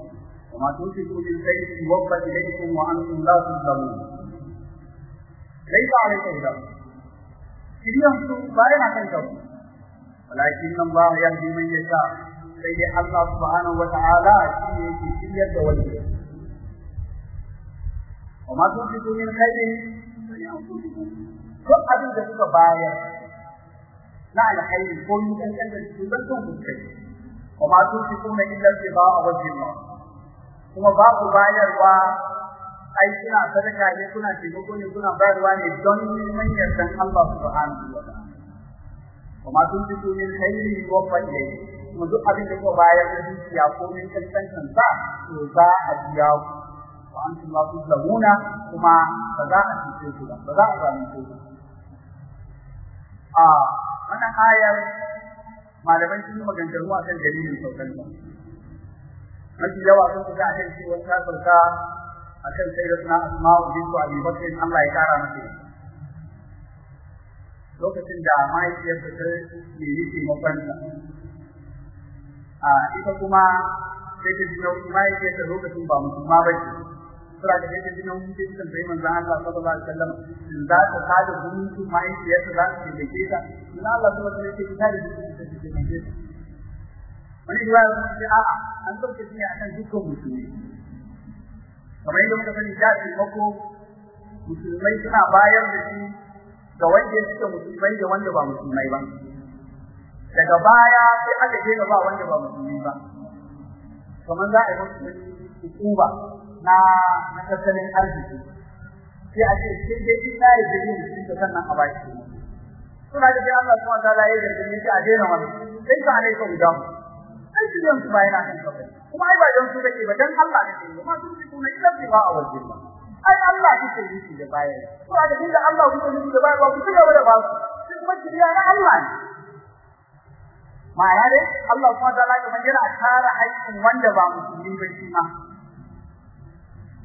وما تنفقوا من خير يوفى إليكم وأنتم لا تظلمون. ليس عليك هدى. سيدي انت بارع عشان تظلم ولكن الله يهدي من يشاء. سيد الله سبحانه وتعالى في سيدي الدولية وما تنفقوا من خير. ko abin da suka baya na alhaili ko yi kankan da su zan tun kuskai kuma tun fi kuma inda ke ba a wajen ma kuma ba ku bayarwa. Ai kuna sadaka ne kuna taimako ne kuna bayarwa ne don neman yardan Allah subhanahu wa ta'ala. Wa ma tunfiqu min khairin yuwaffa ilayhi kuma duk abin da kuka bayar da dukiya ko min kankan sa to za a biya ku. Wa antum la tuzlamuna kuma ba za a cuce ku ba ba za a zalunce ku a wannan ayar malaman sun yi maganganu akan dalilin saukar ta. Mafi yawa sun kuka akan cewa ta sauka akan sayyidatuna asma'u bintu abi bakr Allah ya kara mata lokacin da mahaifiyarsa ta nemi taimakonsa a ita kuma sai ta ji nauyi mahaifiyarsa lokacin ba musulma ba ce. Sura da yake ji nauyi sai ta bai manzon Allah sallallahu alaihi wasallam in za ta kada zumunci mahaifiyarsa za ta taimake ta? In Allah sallallahu alaihi wasallam ta da zumunci ta taimake ta wani riwaya sun ce a'a an sauke shi ne akan dukkan musulmi. Kamar yadda muka sani da taimako musulmai suna bayar da shi ga wanda ya suke musulmai da wanda ba musulmai ba. Daga baya sai aka ga ba wanda ba musulmi ba. Kamar za a yi musu hukuma na na tattalin arziki. Sai a ce sai dai in na yi jirgin musulmi da sannan a baki suna da sai Allah subhanahu wa ta'ala ya gargaɗe shi a daina wannan. Sai ka alaika guda mu. Ai shi yanzu ba yana kan kafai kuma ai ba dan su kake ba dan Allah kake kuma sun kuma idan ba a wajen ai Allah kake yi da baya. To a cikin da Allah kuke yi da baya ba ku ci gaba da ba su. Kuma kiriya na Allah ne. Ma'ana dai Allah kuma ta laka man yana tara haƙƙin wanda ba musulmi ba shi ma.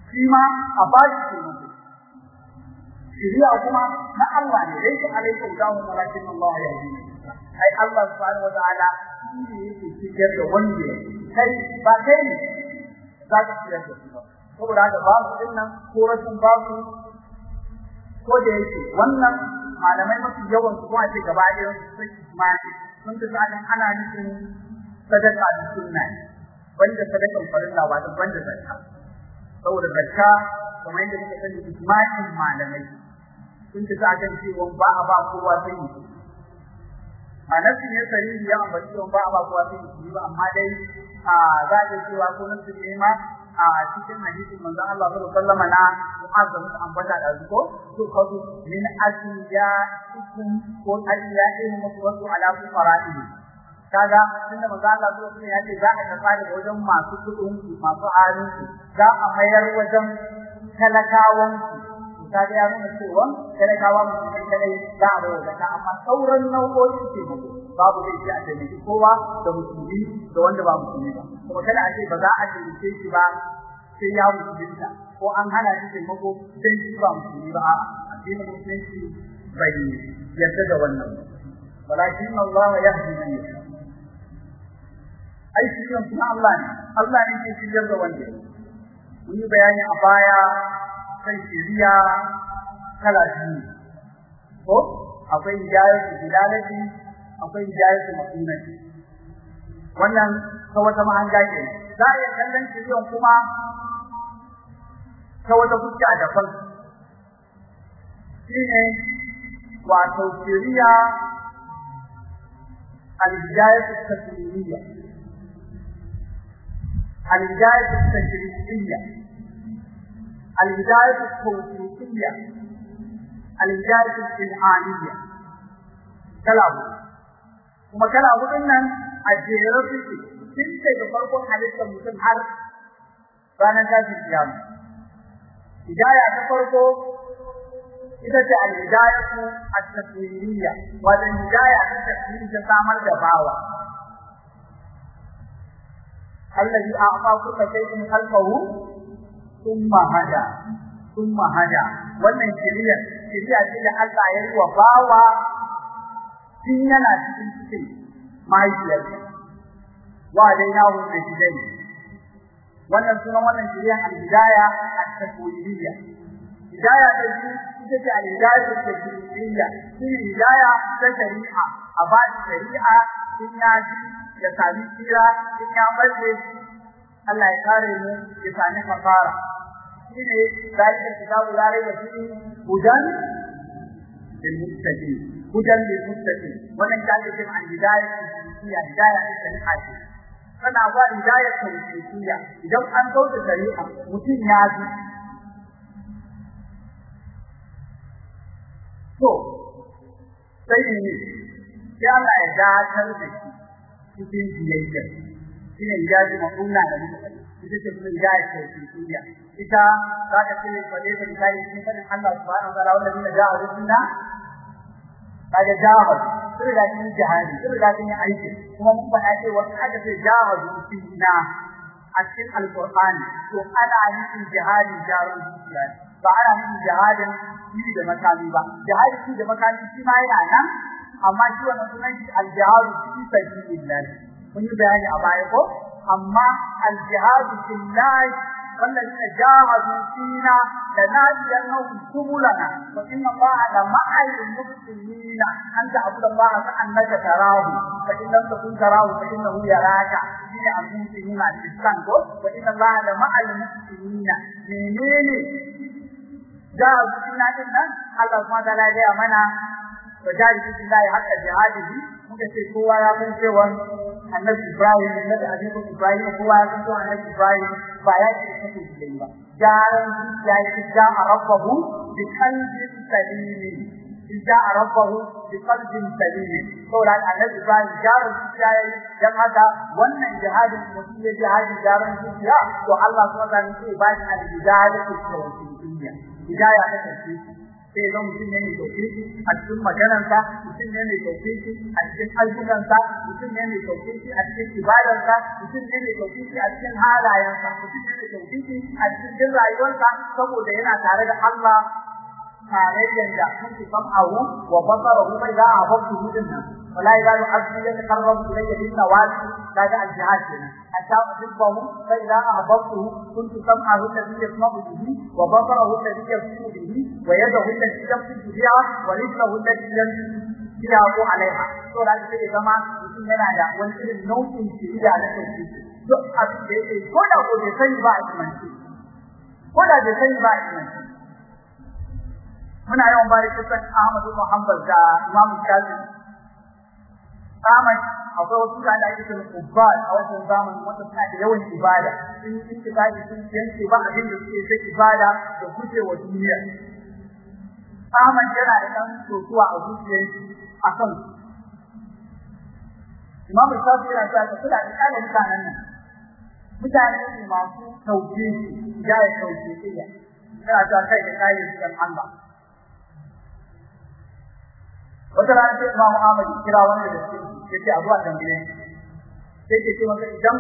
Shi ma a ba shi shiriya kuma na Allah ne. Dai alaikum dawo malakin Allah ya yi. Ai Allah subhanahu wa ta'ala cikar da wanda kai ba kai ne za ka cikar da su ba. Saboda haka babu ɗin nan ko rashin babu ko da yake wannan malamai mafi yawan su kuma ce gaba ɗaya sun ijma'i sun ta sanin ana nufin sadaka da sunna banda sadakan farilla ba da banda zakka. Saboda zakka kamar yadda muka sani ijma'in malamai. Sun ta sa kan cewa ba a ba kowa sai a nasu ne sariri ya ambaci cewa ba a ba kowa sai yi ba amma dai a za a cewa ko nasu ne ma a cikin hadisin manzon Allah sallallahu alaihi wasallam na da muka ambata da zuko to kazu min asiya ikum ko asiya in wasu ala fuqara'i kaga tunda manzon Allah sallallahu alaihi wasallam ya ce za a tafi da wajen masu kuɗin masu halin za a mayar wajen talakawan kaga ya nuna cewa talakawa mutum kadai za a bayar da amma sauran nau'o'in ce babu zai ce a taimaki kowa da musulmi da wanda ba musulmi ba. Kuma kada a ce ba za a taimake shi ba sai ya musulunta ko an hana shi taimako sai shi ba musulmi ba. A'a addinin musulunci bai yarda da wannan walakin Allah ya hadi ai shi kuma Allah ne. Allah ne ke shiryar da wanda yi bayani a baya kan shiriya kala biyu. Ko? Akwai hidayatu bilalati akwai hidayatu maqimati wannan ta wata mahanga ke za a iya kallon shiriyan kuma ta wata fuska daban. Shine wato shiriya al-hidayatu at-taslimiyya al-hidayatu al-hidayatu at-tawfiqiyya al-hidayatu al-ilhaniyya kalamu kuma kala hudun nan a jere suke tun daga farkon halittar mutum har ranar tashin kiyama hidaya ta farko ita ce al-hidayatu at-taswiriyya wato hidaya ta taswiri ta samar da bawa allazi a'ta kulla shay'in khalqahu thumma hada thumma hada. Wannan shiriya shiriya ce da Allah ya yi wa bawa tun yana cikin cikin mahaifiyarsa. Wa dai na wuce shi dai wannan sunan wannan shiriya al-hidaya at-taswiriyya hidaya ta biyu ita ce al-hidaya at-taswiriyya shi hidaya ta shari'a a ba shari'a in ya ji ya sami tsira in ya bace Allah ya kare mu ya sami kafara. Shine zalika kitabu la raiba fihi hudan lil muttaqin hudan lil muttaqin wannan ta ce an hidaya ya hidaya ta ce. Kana ba hidaya ta shari'a idan an kauce shari'a mutum ya ji. To sai ne sai Allah ya dacar da shi cikin biyayya. Shine hidaji mafuna da muka ita ce kuma hidaya ce cikiya ita za ta ce fa dai ban kai faɗin Allah subhanahu wa ta'ala wanda ne da arzinna kaga jahad sai da kin jihadi sai da kin aiki. Kuma mun faɗa ce wa kaga sai jahad fina a cikin alqur'ani to ana yin jihadi jarun zuciya ba ana nufin jihadin shi da makami ba. Jihadin shi da makami shi ma yana nan amma shi wannan sunan shi al-jihadu fi sabilillah. Mun yi bayani a baya ko? Amma al-jihadu fillah والذين جاهدوا فينا لنهدينهم سبلنا وإن الله لمع المحسنين أن تعبد الله كأنك تراه فإن لم تكن تراه فإنه يراك شيء المحسنين الإسلام وإن الله لمع المحسنين منين جاهدوا فينا إنا الله سبحانه وتعالى يا منا وجاهدوا في الله حق جهاده muka ce kowa ya san cewa annabi Ibrahim da da abin Ibrahim kowa ya san cewa annabi Ibrahim ba ya ce kake shi ba. Jaran ya yi ja rabbahu bi qalbin salim. Ja rabbahu bi qalbin salim. To da annabi Ibrahim jaran ya yi. Dan haka wannan jihadin mutum ya jihadi jaran ya to Allah subhanahu wa ta'ala sai ba shi al-hidayah tawfiqiyya hidayah ta tawfiqiyya sai zan mutum ne mai tauhidi a cikin maganarsa mutum ne mai tauhidi a cikin ayyukansa mutum ne mai tauhidi a cikin ibadarsa mutum ne mai tauhidi a cikin halayensa mutum ne mai tauhidi a cikin rayuwarsa saboda yana tare da Allah tarayyar da kuntu sam'ahu wa basarahu fa idza ahbabtu hudunna wala yazalu abdi yataqarrabu kenan hatta uhibbahu fa idza ahbabtuhu kuntu sam'ahu alladhi yasma'u bihi wa basarahu alladhi yabsuru bihi wa yadahu allati yabsuru biha wa rijluhu allati yamshi biha ko alaiha to da sai zama mutum yana da wani irin nau'in shirya na abin da ko da ko ba a kimanci ko da bai sani ba a muna yawan bari kisan Ahmadu Muhammad da Imam Shafi Ahmad akwai wasu da ake cewa ubbad a wannan zamani wanda suna da yawan ibada. Sun yi ittifaqi sun yanke ba abin da suke sai ibada da kuce wa duniya. Ahmad yana da dan sosuwa a zuciyar a kan Imam Shafi yana cewa ka kula da kana mutanen nan. Mutane ne masu tauke ya ya tauke iya yana cewa kai da da Allah. Wata rana sai Imam Ahmad kira wanda da shi ya ce a zuwa tambaye sai ce masa idan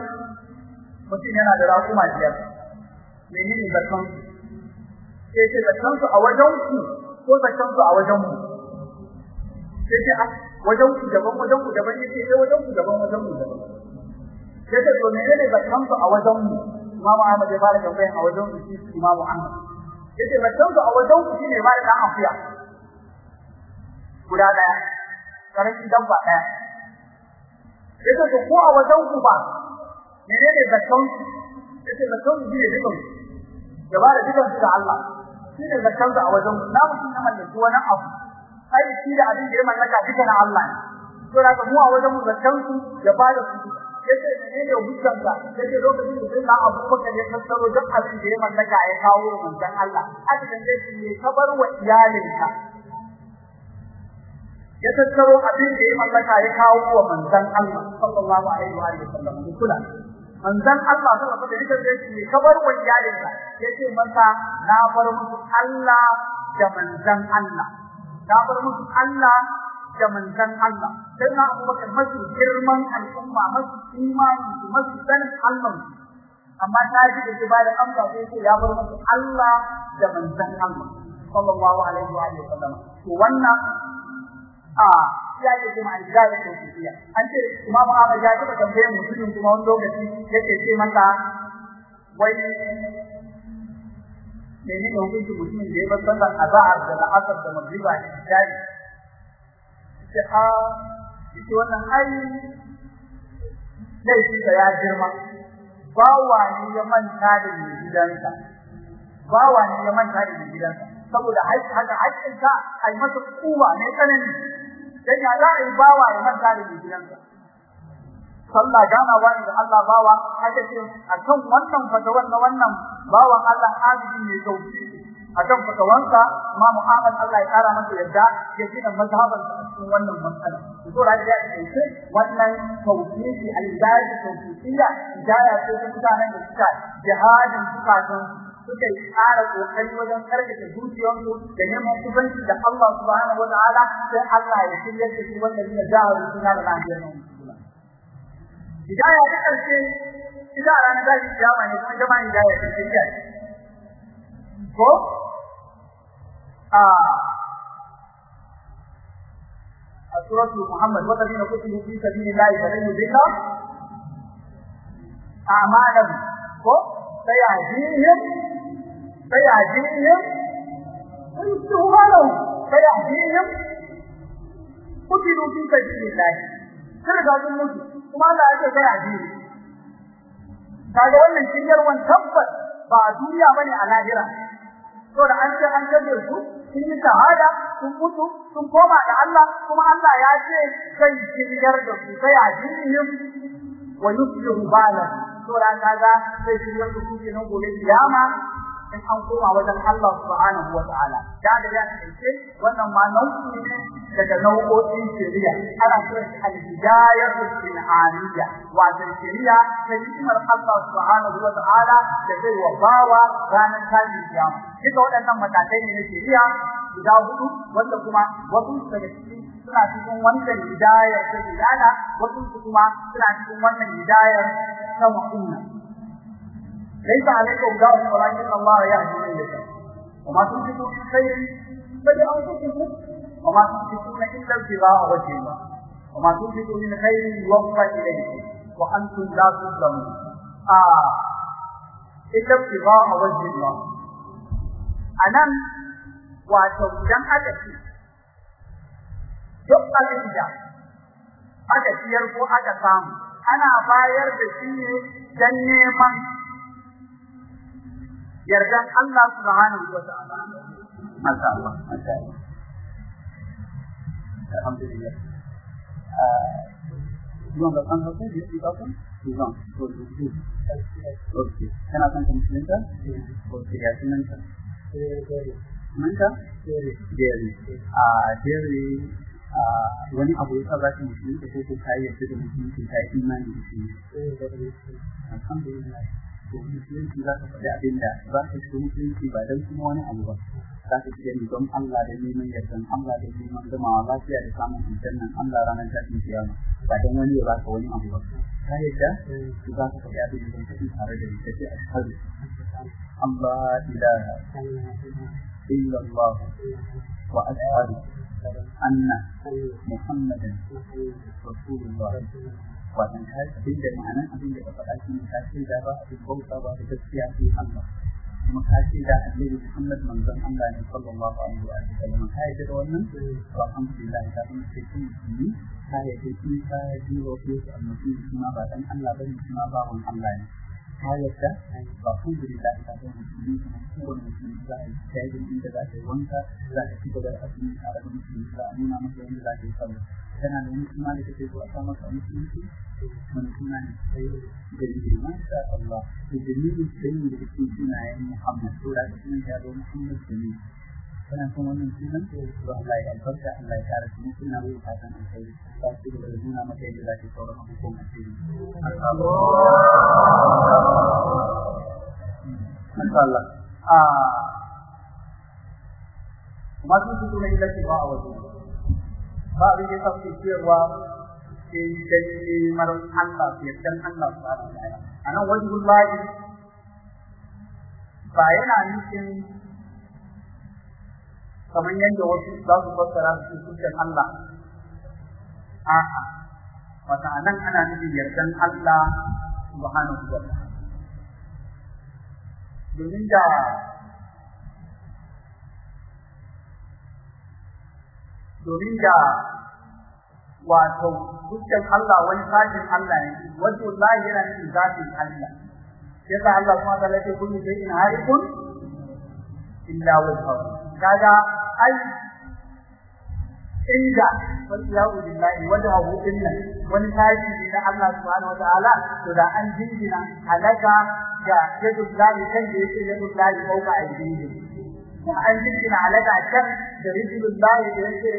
mutum yana da raƙuma biyar menene zakan sai ce zakan su a wajen ku ko zakan su a wajen mu? Sai ce wajen ku daban wajen ku daban. Yace sai wajen ku daban wajen ku daban. Sai ce to menene zakan su a wajen mu? Imam Ahmad ya fara tambayan a wajen shi Imam Ahmad. Yace zakan su a wajen ku shine ba da afiya guda ɗaya ƙaramin dabba ɗaya ya ce to ko a wajen ku ba menene zakkan ya ce zakkan shi ne dukan gaba da dukan da Allah. Shi ne zakkan a wajen ku. Na mutum ya mallaki wani abu ai shi da abin da ya mallaka duka na Allah ne. To da mu a wajen mu zakkan su ya ba da su. Yace menene hujjan ka ya ce lokacin da sai Abu Bakar ya fassaro duk abin da ya mallaka ya kawo manzon Allah. Aka tambaye shi ne kabar wa iyalinka? Ya tattaro abin da ya mallaka ya kawo wa manzon Allah sallallahu alaihi wa sallam. Kula. Manzon Allah sallallahu alaihi wa sallam yake kabar wa iyalinka ya ce masa na bar musu Allah da manzon Allah. Na bar musu Allah da manzon Allah. Sai na Abu Bakar masu girman al'umma masu imani masu sanin Allah. Amma ta ji da ba da amsa sai ce ya bar musu Allah da manzon Allah sallallahu alaihi wa sallam. To wannan a ya ce kuma aljaya ko kiya an ce imamu Ahmad ya taba tambayar mutumin kuma wani lokaci yake ce masa wai menene ne hukunci mutumin da ya bar sallar azhar da la'asar da magriba da isha'i? Ce a ita wannan ai laifi da ya girma. Bawa ne ya manta da mai gidansa. Bawa ne ya manta da mai gidansa. Saboda haka haƙƙinka ai masa kuwa ne tsanani. Dan ya za a yi bawa ya manta da mai gidansa? Sallah ganawa ne da Allah bawa haka ce akan wannan fatawan na wannan bawan Allah abidi ne sauƙi akan fatawansa ma Muhammad Allah ya kara masa yadda ya gina mazhaban sa cikin wannan matsala. To da ya ce wannan tauhidi al-hidayah tauhidiyya hidayah ce ta mutanen da suka jihadin zukatan suka yi ƙara ƙoƙari wajen karkace zuciyarsu da neman kusanci da Allah subhanahu wataala sai Allah ya shirya da su wanda zai jawo suna da lafiyar mu hidaya ta ƙarshe ita a ranar zaki kiyama ne kuma jama'a hidaya ta shirya ko? A a suratul muhammad wadanda kutibu fi sabilillahi falan yudilla a'malan ko? Sayahdihim sayahdihim ويستهمالهم فيهديهم قتلوا في سبيل الله sai ga sun mutu kuma Allah ya ce sai addini kaga wannan shiryarwan tabbas ba a duniya bane a lahira to da an ce an kaje su sun yi shahada sun mutu sun koma da Allah kuma Allah ya ce sai shiryar da su sai addini wa yuslihu bala to da kaga sai shiryar da su kenan gobe kiyama in an koma wajen Allah subhanahu wa ta'ala. Da da ya ce wannan ma nau'i ne daga nau'o'in shari'a. Ana so al-hidayatu al-aniyya wa shari'a ta hikimar Allah subhanahu wa ta'ala da zai wa bawa ranar tashin kiyama. Duka waɗannan matakai ne na shari'a guda huɗu wanda kuma wasu daga cikin suna cikin wannan hidayar ta hidaya wasu kuma suna cikin wannan hidayar ta mu'minna ليس عليكم داء ولكن الله يهدي من يشاء وما تنفقوا من خير فلأنفسكم وما تنفقون إلا ابتغاء وجه الله وما تنفقوا من خير يوفى إليكم وأنتم لا تظلمون آه إلا ابتغاء وجه الله أنا wato idan aka ci duk abin da aka ciyar ko aka samu ana bayar da shi ne don neman yardan Allah subhanahu wa ta'ala masha Allah masha Allah alhamdulillah Zuwan da kan hausa da shi kafin? Zuwan, ok. Kana son ka musulunta? Ok, ya sunanta? Sunanta? Jerry. A Jerry wani abu ya sa za ka musulunta ko ko ka yi yadda da musulunci ka yi imani da shi. Alhamdulillah. To musulunci za ka faɗi abin da za ka shiga musulunci ba don kuma wani abu ba. Za ka shiga don Allah da neman yardan Allah da neman gamawa lafiya da samun aljannan Allah ranar tashin kiyama. Ba don wani ya baka wani abu ba. Ka yadda to za ka faɗi abin da faɗi tare da ni kace ashhadu Allah ilaha illa Allah wa ashhadu anna Muhammadan rasulullah. Watan ka da ma'anan abin da ka faɗa shi ne ka da ba abin bauta ba da gaskiya sai Allah. Kuma ka ce da annabi Muhammad manzon Allah ne sallallahu alaihi wa sallam. Ka yi da wannan? To alhamdulillah ka san sai kun musulmi ka yi da shi ka ji wa ko annabi kuma ba dan Allah ba ne kuma ba wan Allah ne. Ka yadda ba alhamdulillah ka san musulmi kuma kowane musulmi za a yi kai inda za ka yi wanka za ka ci gaba da azumi tare da musulmi za a nuna maka yadda za ka yi sallah. Kana da wani suna da kake so a sa maka musulunci wani suna ne sai da yake masha Allah. Da dalilin sai ne da kake sunayen Muhammad to da kake nan ya zo Muhammad ni. Kana son wannan sunan to Allah ya albarka Allah ya kare shi. Suna mai fatan alheri ba su da nuna maka yadda za ka sauran abubuwan asiri. Masha Allah. Ah, masu su kuma ila ce a wajen. Ba abin da tafi cewa ke dan neman Allah ke dan Allah subhanahu wa ta'ala. Anan wajhul lahi ba yana nufin kamar yadda wasu za su fassara su sukan Allah. A'a wata a nan ana nufin yardan Allah subhanahu wa ta'ala. Domin da domin da wato dukkan Allah wani sashin Allah ne wato Allah yana cikin Allah. Yasa Allah kuma ta lafi kullu shay'in harikun illa wajhahu. Kaga ai inda wallahu billahi wajhahu illa wani sashi ne na Allah subhanahu wataala to da an jingina halaka ga yadullahi kan da yake yadullahi fauka aidihim an jingina halaka kan da rijlullahi da yake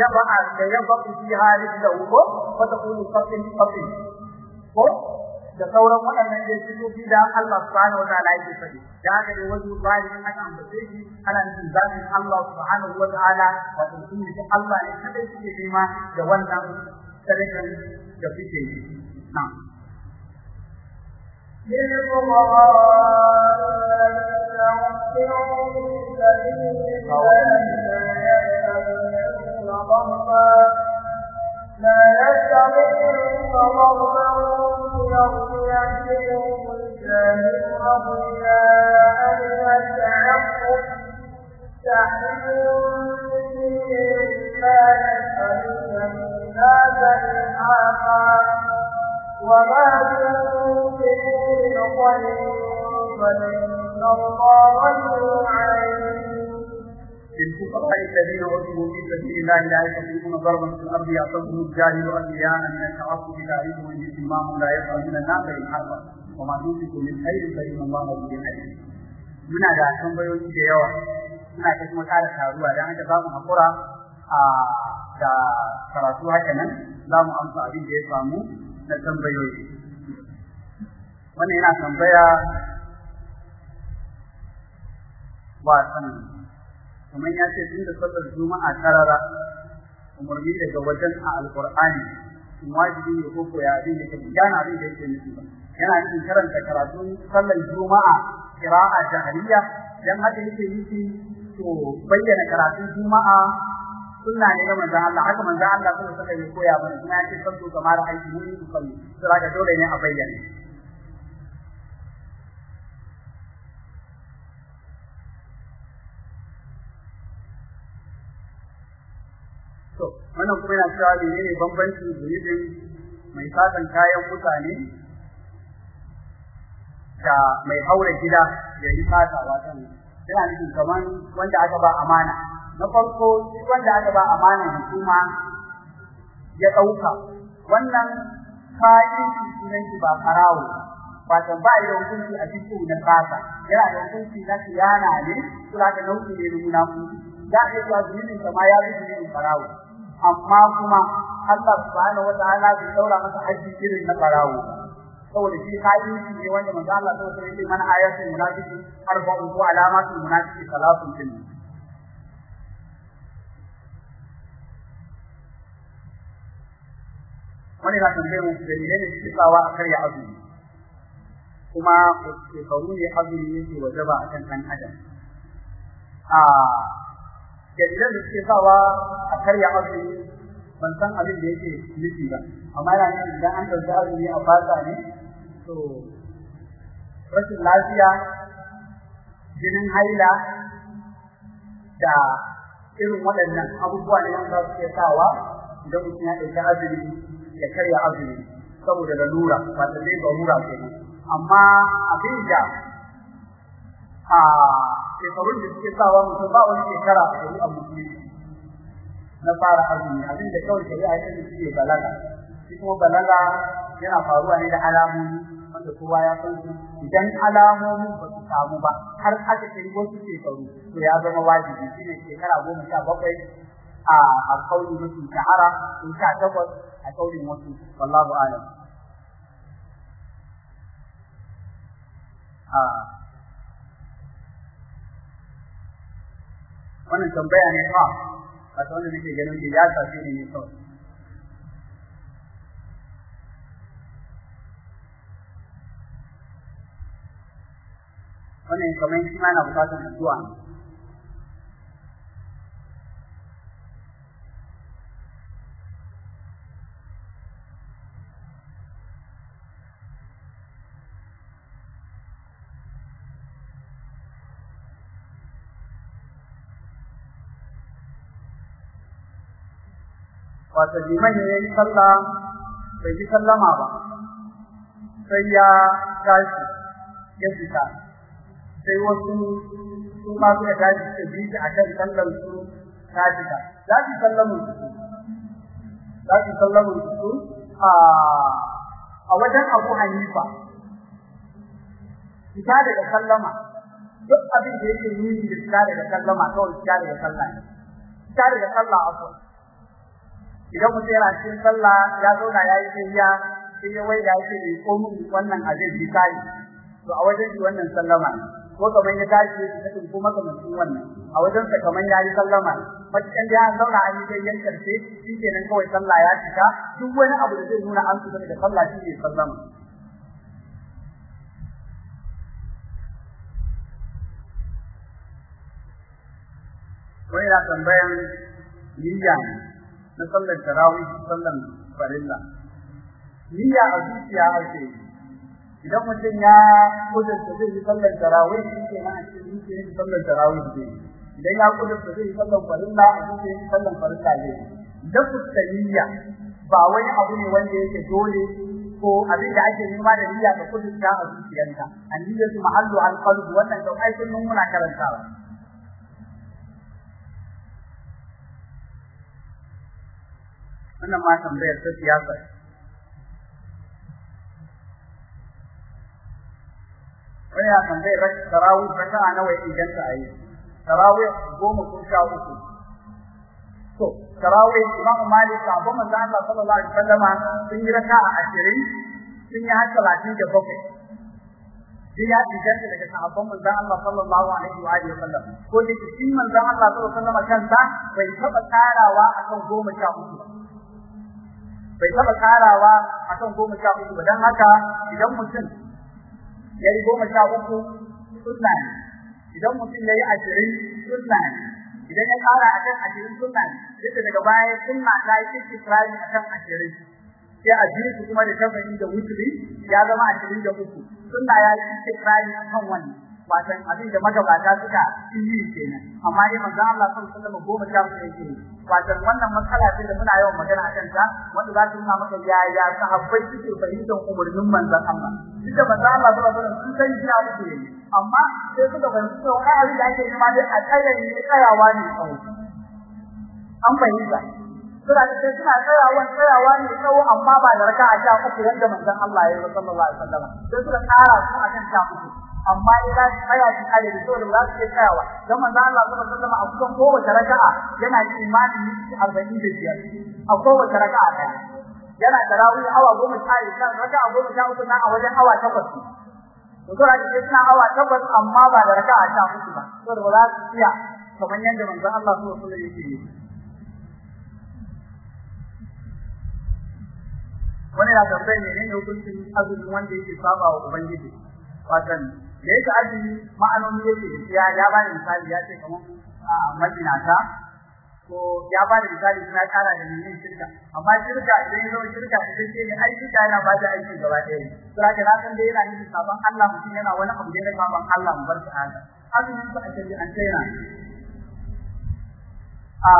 ya ba da ya ba fi halin da ko wata kullu fatin fatin ko da sauran waɗannan da su fi da Allah subhanahu wa ta'ala yake faɗi da haka da wajen bayi aka ambace shi ana nufin zatin Allah subhanahu wa ta'ala wato sun yi Allah ne kadai suke nema da wannan sadakan da suke yi na'am لا يستطيعون ضربا في الأرض يحسبهم الجاهل أغنياء من التعفف تحسبهم ما يسألون الناس إلحافا وما تنفقوا من خير فإن الله غني عليم للفقراء الذين أرسلوا في سبيل الله لا يستطيعون ضربا في الأرض يعصبهم الجاهل أغنياء من التعفف تعرفهم من جسمهم لا يسألون الناس إلحافا وما تنفقوا من خير فإن الله غني عليم muna da tambayoyi da yawa suna ta kuma ƙara taruwa don haka za mu haƙura da karatu haka nan za mu amsa abin da ya samu na tambayoyi. Wannan yana tambaya wasan kamar ya ce tun da sallar juma'a tarara umarni daga wajen a alƙur'ani in wajibi ne ko koya abin da yake gane abin da yake nufi ba? Yana nufin karanta karatun sallar juma'a qira'a jahiliya dan haka yake nufi to bayyana karatun juma'a sunna ne ga manzon Allah. Haka manzon Allah kuma suka yi koya mana. Kuma ya ce sabbu kamar aiki mun yi salli sai ga dole ne a bayyana to wannan kuma yana cewa menene bambancin zunubin mai fatan kayan mutane da mai haura gida ya yi fata watan yana nufin kamar wanda aka ba amana. Na farko duk wanda aka ba amana hukuma ya ɗauka. Wannan kayan sunan shi ba karawo watan ba da hukunci a cikin na fata yana da hukunci na kiyana ne kula da nau'i ne na munafunci. Za a iya cewa zunubin ma ya fi zunubin karawo amma kuma Allah subhanahu wa ta'ala bai daura masa haji irin na karawo saboda shi hadisi ne wanda manzo Allah sallallahu alaihi wasallam mana ayatul munafiqi arba'u wa alamatul munafiqi salatun din wani na tambaye mu dalilai ne suke sawa a karya azumi? Kuma shekaru ne azumi yake wajaba a kan ɗan adam. A dalilan da suke sawa a karya azumi ban san abin da yake nufi ba. Amma yana nufin idan an ɗauki azumi a fasa ne to rashin lafiya jinin haila da irin waɗannan abubuwa ne wanda suke sawa idan mutum ya ɗauki azumi ya karya azumi saboda lalura ba ta zai garura kenan. Amma abin da a shekarun da suke sawa mutum ba wani shekara a shari'ar musulunci na fara azumi. Abin da kawai shari'a ya ce shi balaga. Shi kuma balaga yana faruwa ne da alamomi wanda kowa ya san su. Idan alamomin ba su samu ba har aka kai wasu shekaru to ya zama wajibi. Shi ne shekara goma sha bakwai a a shahara ko sha takwas a kaulin alam. Wannan tambaya ne fa wato wanda nake ganin ne wannan kamar shi ma na buƙatar addu'a ne. Wato liman ya yi sallah bai yi sallama ba sai ya tashi ya fita. Sai wasu su ma suka tashi su bi shi akan sallar su ta fita. Za su sallamu su za su sallamu su a a wajen Abu Hanifa. Fita daga sallama. Duk abin da yake nuni da fita daga sallama kawai fita daga sallah ne. Fita daga sallah akwai idan mutum yana cikin sallah ya zauna ya yi tahiya sai ya wai da yake bai ko mun wannan azai bi kai to a wajen shi wannan sallama ne ko kamar ya tashi ya tafi ko makamancin wannan a wajen sa kamar ya yi sallama matakan da ya zauna an yi tahiyan karshe shi kenan kawai sallah ya cika duk wani abu da zai nuna an fita daga sallah shi ne sallama wani na tambayan niyya na sallar tarawih sallar farilla. Niyya a zuciya ake idan mutum ya kudurta zai yi sallar tarawih shi ke nan a cikin zuciya yin sallar tarawih zai idan ya kudurta zai yi sallar farilla a zuciya yin sallar farilla zai da fuska niyya ba wani abu ne wanda yake dole ko abin da ake nema da niyya ka kudurta a zuciyarka. Anniyatu mahallu al-qalb wannan da ai kullum muna karantawa. Wannan ma tambayar ta siyasa. Wani ya tambayar tarawih raka'a nawa idan ta ayi tarawih goma ko sha uku. To tarawih imam malik sabon manzo Allah sallallahu alaihi wasallama sun yi raka'a 20 sun yi har 37 sai ya inganta daga sahabban manzon Allah sallallahu alaihi wa alihi wasallam. Ko da shi manzon Allah sallallahu alaihi wasallam kansa bai taba karawa akan goma sha uku bai taba karawa akan goma sha uku ba. Dan haka idan mutum ya yi goma sha uku sunna ne. Idan mutum ya yi ashirin sunna ne. Idan ya kara akan ashirin sunna ne. Duk daga baya sunna ta yi istifrari akan ashirin. Sai a ji su kuma da tafayin da wuturi ya zama ashirin da uku. Sunna ya yi istifrari akan wannan. Watan abin da magabata suka yi kenan. Amma dai manzon Allah sallallahu alaihi wasallam goma sha uku yake watan wannan matsala ce da muna yawan magana akan ta wanda za ta nuna maka yaya sahabbai suke fahimtar umarnin manzon Allah. Duk da manzon Allah sallallahu alaihi sun san shi uku ne amma sai suka fahimci cewa kai abin da ake nema dai a tsaya ne tsayawa ne tsawo. An fahimta. Suna da sai suna tsayawa tsayawa ne tsawo amma ba da raka'a sha uku yadda manzon Allah ya yi sallallahu alaihi wasallam. Sai suka tsara su akan sha uku. Amma ya za su tsaya su kare da saboda ba su iya tsayawa. Don manzon Allah sallallahu alaihi a kusan kowace raka'a yana imanin minti arba'in da biyar. A kowace raka'a ɗaya. Yana tarawih awa goma sha kan raka'a goma sha uku na a wajen awa takwas. To to ake suna awa takwas amma ba da raka'a sha uku ba. Saboda ba za su iya kamar yadda manzon Allah sallallahu alaihi yake yi. Wani na tambayar ne ne hukuncin azumin wanda yake saba wa ubangiji? Watan da yake azumi ma'anoni yake ya ya ba da misali ya ce kamar majinata ko ya ba da misali ya kara da yin shirka. Amma shirka idan ya zama shirka ita ce ne ai shirka yana ba da aiki gaba ɗaya to haka na san da yana nufin sabon Allah mutum yana wani abu da ya sabon Allah mu bar shi haka. Azumin su a cikin an tsaya a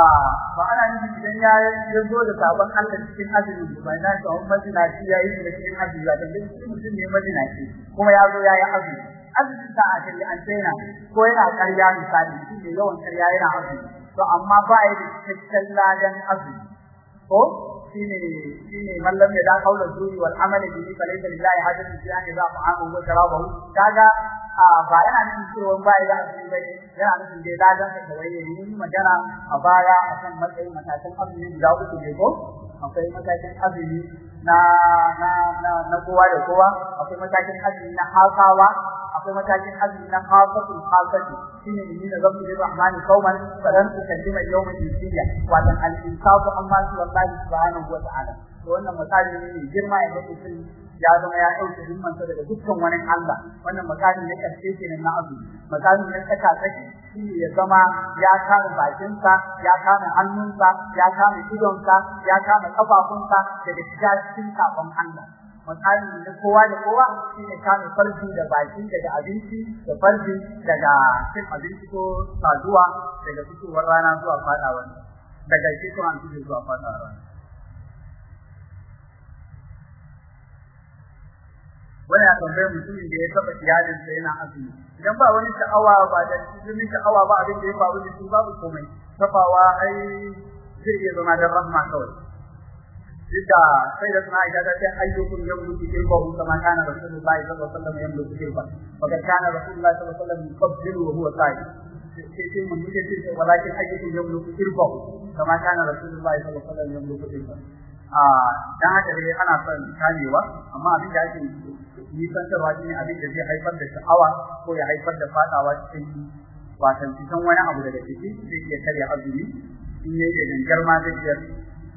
ba ana nufin idan ya zo da sabon Allah cikin azumi ba na ta wani majinaci ya yi da cikin azumi ba da shi mutum ne majinaci kuma ya zo ya yi azumi. Ta a cikin an tsaya ko yana ƙarya misali shi yawan ƙarya yana azumi. To amma ba ya da cikakken ladan azumi. Ko? Shine shine mallam ya da kaula zuri wal amali bi falaysa lillahi hajatun fi an yada ta'amu wa sharabahu kaga ba yana nufin cewa ba ya da azumi bai yana nufin dai ladan sa kawai ne mun magana a baya akan matsayin matakan azumi guda uku ne ko? Akwai matakin azumi na na na na kowa da kowa akwai matakin azumi na hasawa akwai matakin azumi na hasatul hasati shine ne na za mu da rahmani kauman falan tukallima yawma insiya. Wadan al-insafu amma shi wallahi subhanahu wa ta'ala. To wannan misali ne girma ya ga ya zama ya ɗauke himmansa daga dukkan wani Allah. Wannan misali ne ƙarshe kenan na azumi. Misali ne tsaka tsaki shi ya zama ya kama bakinsa ya kama hannunsa ya kama idonsa ya kama kafafunsa daga shiga cikin kafin Allah. Misali na kowa da kowa shi ne kame farji da baki daga abinci da farji daga cin abinci ko saduwa daga fitowar rana zuwa fadawar daga cikin abinci zuwa fadawar rana. Wani ya mutumin da ya taba iyalinsa yana azumi. Idan ba wani sha'awa ba da cikin sha'awa ba abin da ya faru da shi babu komai. Tafawa ai zai iya zama da rahma kawai. Jika sai da suna aisha ta ce ayyukum yamluku kirbahu kama kana rasulullahi sallallahu alaihi wasallam yamluku kirba wa kad kana rasulullahi sallallahu alaihi wasallam yuqabbilu wa huwa kirbahu kama kana rasulullahi sallallahu alaihi wasallam yamluku kirba ah dan ana son kamewa amma abin nisantarwa shi ne abin da zai haifar da sha'awa ko ya haifar da fadawa cikin watan cikin wani abu daga ciki zai iya karya azumi. In yayi da gangar ma zai iya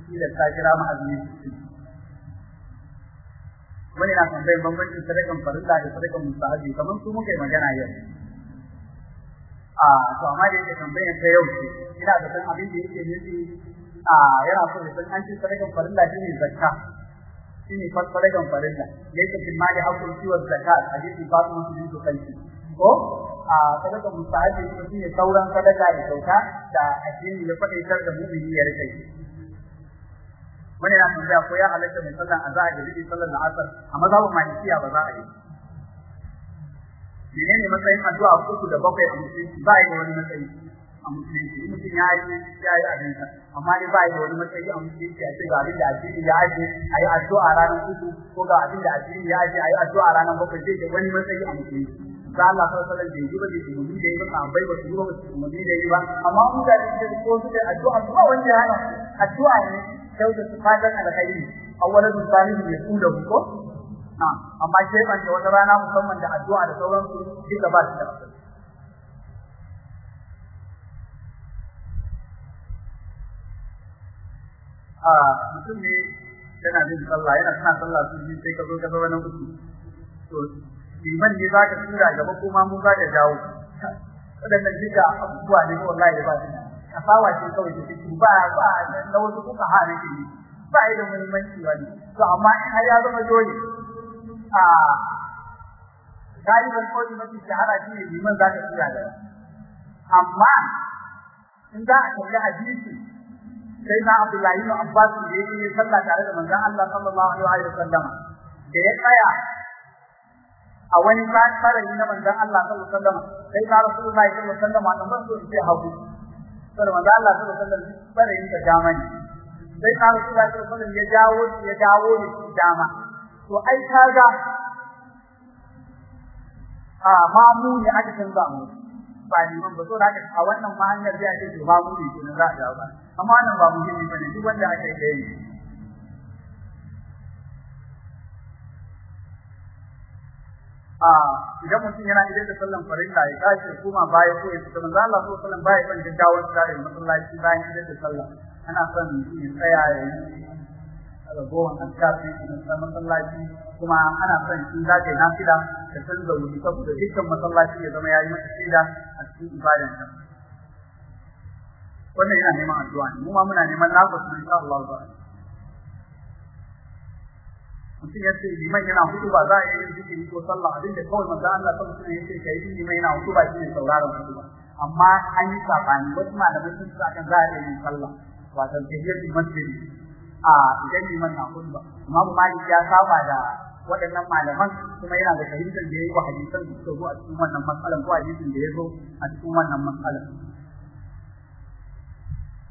kila ta kira mu azumi. Wani na tambayin bambancin sadakan farilla da sadakan mustahabi kamar su muka yi magana yau. A to amma da yake tambayar ta yau ce ina da san abin da yake nufi a yana so ya san an ci sadakan farilla shine zakka. Shine sadakan farilla. Yake kin ma da haƙuri ciwon zakka hadisi Fatima bintu Qais. Ko? A sadaka mustahabi kuma shine sauran sadaka da kyauta da addini ya faɗaitar da mu'mini ya riƙe wani na tambaya ko ya halatta mai sallan azhar da zai sallan asar a mazhabin malikiya ba za a yi. Menene matsayin addu'a uku da bakwai a musulunci? Ba yi da wani matsayi. A musulunci. In mutum ya yi ya yi abinsa amma dai ba da wani matsayi a musulunci a ce ga abin da addini ya aje a yi addu'a ranar uku ko ga abin da addini ya aje a yi addu'a ranar bakwai sai da wani matsayi a musulunci. Da Allah alaihi wasallam bai yi ba bai yi da yi ba bai ba su ba su umarni da yi ba. Amma mun da shi ko su da addu'a ba wanda ya hana addu'a ne kyau da su fatan alkhairi. Awwalan salihu ya kula ko amma sai ban da wata rana musamman da addu'a da sauransu duka ba su da a mutum ne yana jin sallah yana tana sallah su ji sai ka zo ka zama na uku. To liman ne za ka tura gaba ko ma mu za ka jawo. Waɗannan duka abubuwa ne ko wallahi ba su kasawa ce kawai da take ba ba na wasu kuka ha ne ba yi da muhimmanci wani to amma in har ya zama dole a galiban kawai mafi shahara shi ne liman za ka tura da amma in za a kalli hadisi sai na Abdullahi ibn Abbas da yake sallah tare da manzon Allah sallallahu alaihi wa sallam da ya tsaya a wani farari na manzon Allah sallallahu alaihi wa sallam sai na Rasulullahi sallallahu alaihi wa sallam ban so sai hagu sai manzon Allah sallallahu alaihi wa sallam fararin ta jamani sai na Rasulullahi sallallahu alaihi wa sallam ya jawo ya dawo da dama. To ai kaga a mamu ne ba liman ba. So da a wannan ma hanyar zai ce ba mu ne kenan za a dawo ba. Amma wannan ba muhimmi ba ne duk wanda aka yi dai a idan mutum yana idan da sallan farilla ya tashi kuma baya ko ya fita manzo Allah sallallahu alaihi wasallam baya kan gaggawan tsare masallaci bayan idan da sallah. Ana son mutum ya tsaya ya yi ragowar ne na masallaci kuma ana son in za ka yi nafila ka san da wuri saboda dukkan masallaci ya zama yayi maka shaida a cikin ibadan ka wannan yana neman addu'a ne mu ma muna neman lafiya insha Allah ba mutum ya ce liman yana huɗu ba za a yi zikiri ko sallah abin da kawai manzo Allah ta mutum ya ce kai liman yana huɗu ba shi ne sauraron huɗu ba amma an yi saɓani wasu malamai sun sa kan za a yi sallah wato tahiyatul masjid. A idan liman na huɗu Imam Malik ya saba da waɗannan malaman kuma yana da fahimtar da yayi wa hadisan da suka zo a cikin wannan matsalan ko hadisin da ya zo a cikin wannan matsalan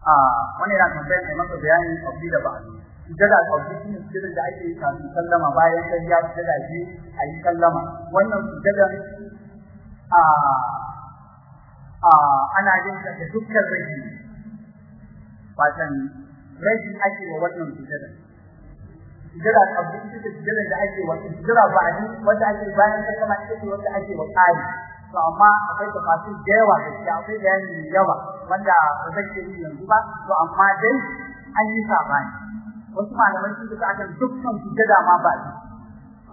a wani yana tambayar kai masa bayani abdi da ba'adi sujada abdi shine sujada da ake yi kafin sallama bayan sai ya sujada shi a yi sallama. Wannan sujada a a ana yin ta da dukkan rage fatan rage ake wa wannan sujada. Sujada abu ita ce da ake wa sujada ba ni wanda ake bayan ta kama ce wanda ake wa kai to amma akwai tafasir da yawa da akwai bayani yawa wanda ba zai yi yanzu ba. To amma dai an yi saɓani wasu malamai sun ce akan dukkan sujada ma ba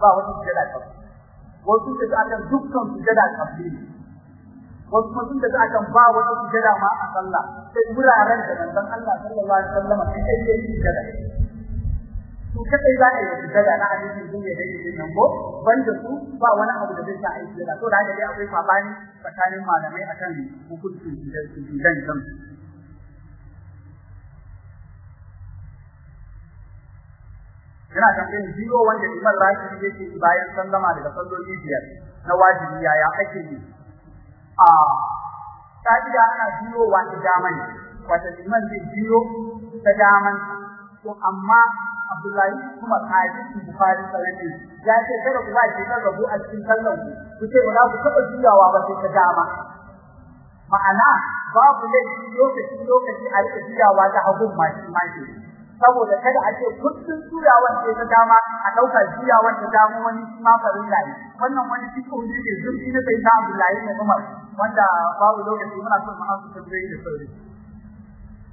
ba wata sujada ta wasu sun ce akan dukkan sujada kabli wasu kuma sun tafi akan ba wata sujada ma a sallah sai wuraren da manzon Allah sallallahu alaihi wasallam sai ya yi sujada. Su kadai za a yi sujada na hadisin sun ya dai nan ko banda su ba wani abu da zai sa a yi sujada. To da haka dai akwai saɓani tsakanin malamai akan hukuncin sujudan kan yana tambayin biyo wanda Imam Rashi yake bayan sallama daga salloli biyar na wajibi yaya ake yi? A ka'ida ana biyo wa ta daman wata liman zai biyo ta daman. To amma Abdullahi kuma kaji Bukhari sanadi ya ce kada ku ba shi rabu a cikin sallan ku. Ce ba za ku taba juyawa ba sai ta dama. Ma'ana babu laifi lokaci lokaci a riƙa juyawa ta hagun ma shi ma saboda kada a ce kullun juyawan ce ta dama a ɗauka juyawan ta dama wani ma farin layi. Wannan wani cikin ne ke zurfi na sai ta Abdullahi ne Umar wanda babu lokaci muna son mu hasu tambayi da sauri.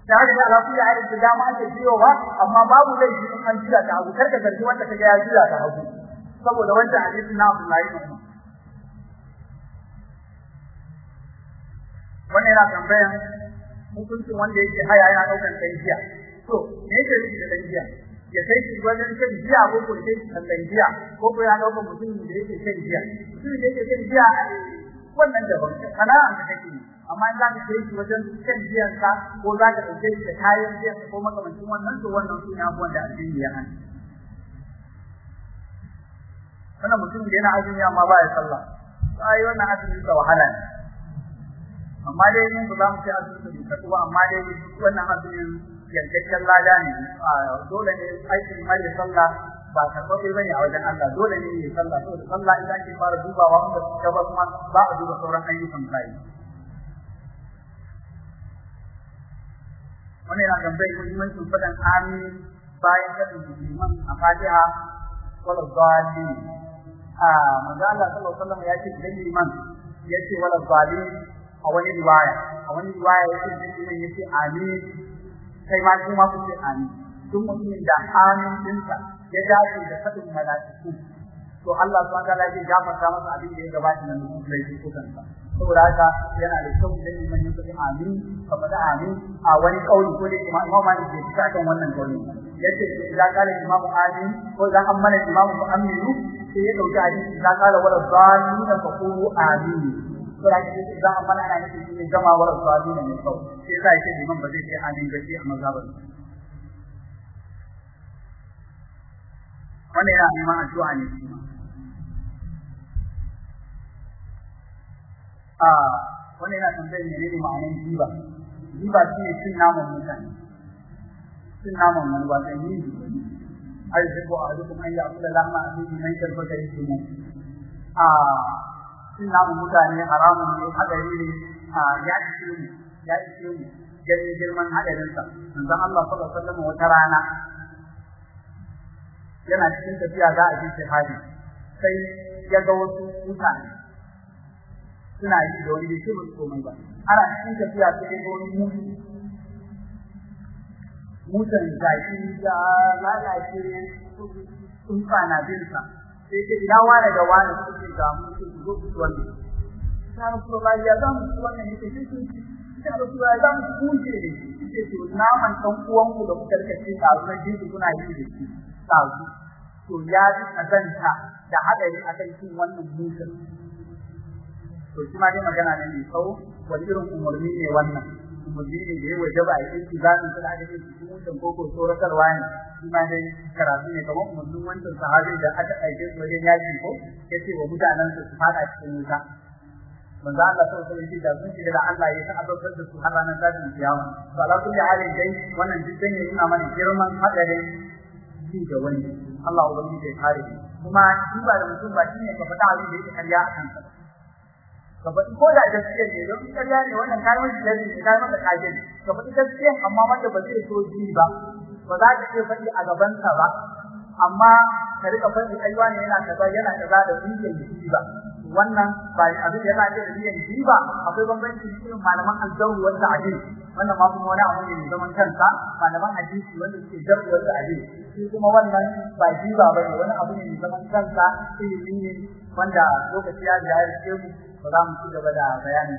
Tare da rafu ya yi da dama ake juyowa amma babu laifi in an juya ta hagu. Karka zargi wanda kaga ya juya ta hagu saboda wanda hadisi na Abdullahi ne wannan yana tambayan hukuncin wanda yake haya yana ɗaukan dan giya to me yake nufi da dan giya? Ya kai shi wajen shan giya ko ko kai shi dan giya? Ko ko ya ɗauka mutum da yake shan giya? Mutum da yake shan giya wannan daban. Sana'a da kake amma in zaka kai shi wajen shan giyan ka ko zaka ɗauke shi da kayan giyan ko makamancin wannan to wannan su ne abubuwan da addini ya hana. Wannan mutum da yana azumi amma ba ya sallah. Ai wannan azumi da wahala ne. Amma dai mun ba za mu ce azumi da ba amma dai wannan azumin yankakken lada ne. Dole ne aikin mai sallah ba karɓaɓɓe ba ne a wajen Allah. Dole ne ya sallah saboda sallah ita ake fara dubawa wanda suka ba kuma ba a duba sauran ayyukan kai wannan yana tambayar muhimmancin faɗan amin bayan kaɗin liman a fatiha wala zalimi a manzo Allah sallallahu alaihi ya ce idan liman ya ce wala zalimi a wani riwaya a wani riwaya ya ce liman ya ce amin kai ma kuma ku ce amin. Duk mutumin da amin dinsa ya dace da faɗin mala'iku to Allah subhanahu wa ta'ala zai gafarta masa abin da ya gabata na nufin laifukan sa saboda haka yana da kyau idan liman ya faɗi amin ka faɗi amin a wani kauli ko da imam Malik ke fita kan wannan kauli ya ce idan kala imam amin ko idan an mana imam aminu sai ya ɗauki hadisi idan kala wala zalina fa qulu amin. To da kike idan an mana ana nufin shi gama wala zalina ne kawai. Sai yasa yake liman ba zai ce amin sai a mazhabar wannan yana neman addu'a ne shi a wannan yana tambayar ne ne ma'anar jiba? Jiba shi ne cin naman mutane. Cin naman wani wata yi ai sai ko a duk an ya kula lahma a cikin mai karfa da yake mu a cin naman mutane haramun ne hadari ne ya ce mu ya ce mu ganin girman Allah sallallahu alaihi wasallam wata rana yana cikin tafiya za a je jihadi sai ya ga wasu mutane suna yi da wani musu komai ba. Ana cikin tafiya sai ga wani mutu mutan zaki da lalace tsufa na bin sa. Sai ce ina wane da wane suke ga mutu su zo su wani ta rasulullah ya za mu ci wannan yake sai sun ci ta rasulullah ya za mu kuce da shi. Ce to naman dan uwanku da kuka kace ta zuwa jinsu kuna yi da shi ɗazu. To ya ji kazanta da haɗari a kan cin wannan mutum to shi dai magana ne mai tsawo. Wani irin umarni ne wannan? Umarni ne da ya waje ba a yi shi za su da ake cikin mutum ko ko tsoratarwa ne. Shi ma dai karatu ne kamar umarnin wancan sahabi da aka aike su wajen yaki ko ya ce wa mutanen su faɗa cikin wuta. Manzo Allah sallallahu alaihi wasallam da sun shiga da Allah ya ta'azzabtar da su har ranar tashin kiyama. To ala kulli halin dai wannan duk dan ya nuna mana girman hadarin ci da wani Allah ubangiji ya kare kuma shi ba da mutum ba shine ka faɗa abin da yake karya a kansa ka faɗi ko da gaskiya ne don karya ne wannan kayan wani da kayan masa kaje ne ka faɗi gaskiya amma wanda ba zai so ji ba ba za ka iya faɗi a gabansa ba amma ka riƙa faɗi aiwa ne yana kaza yana kaza da niyyar ji ba. Wannan ba abin da yana da niyyar ji ba akwai bambanci cikin malaman aljawu wanda adil wannan ma kuma wani abu ne mai zaman kansa malaman hadisi wanda suke jarru wanda adil shi kuma wannan ba ji ba ba ne wani abu ne mai zaman kansa ilimi ne wanda lokaci ya da ya mu ba za mu ci gaba da bayani.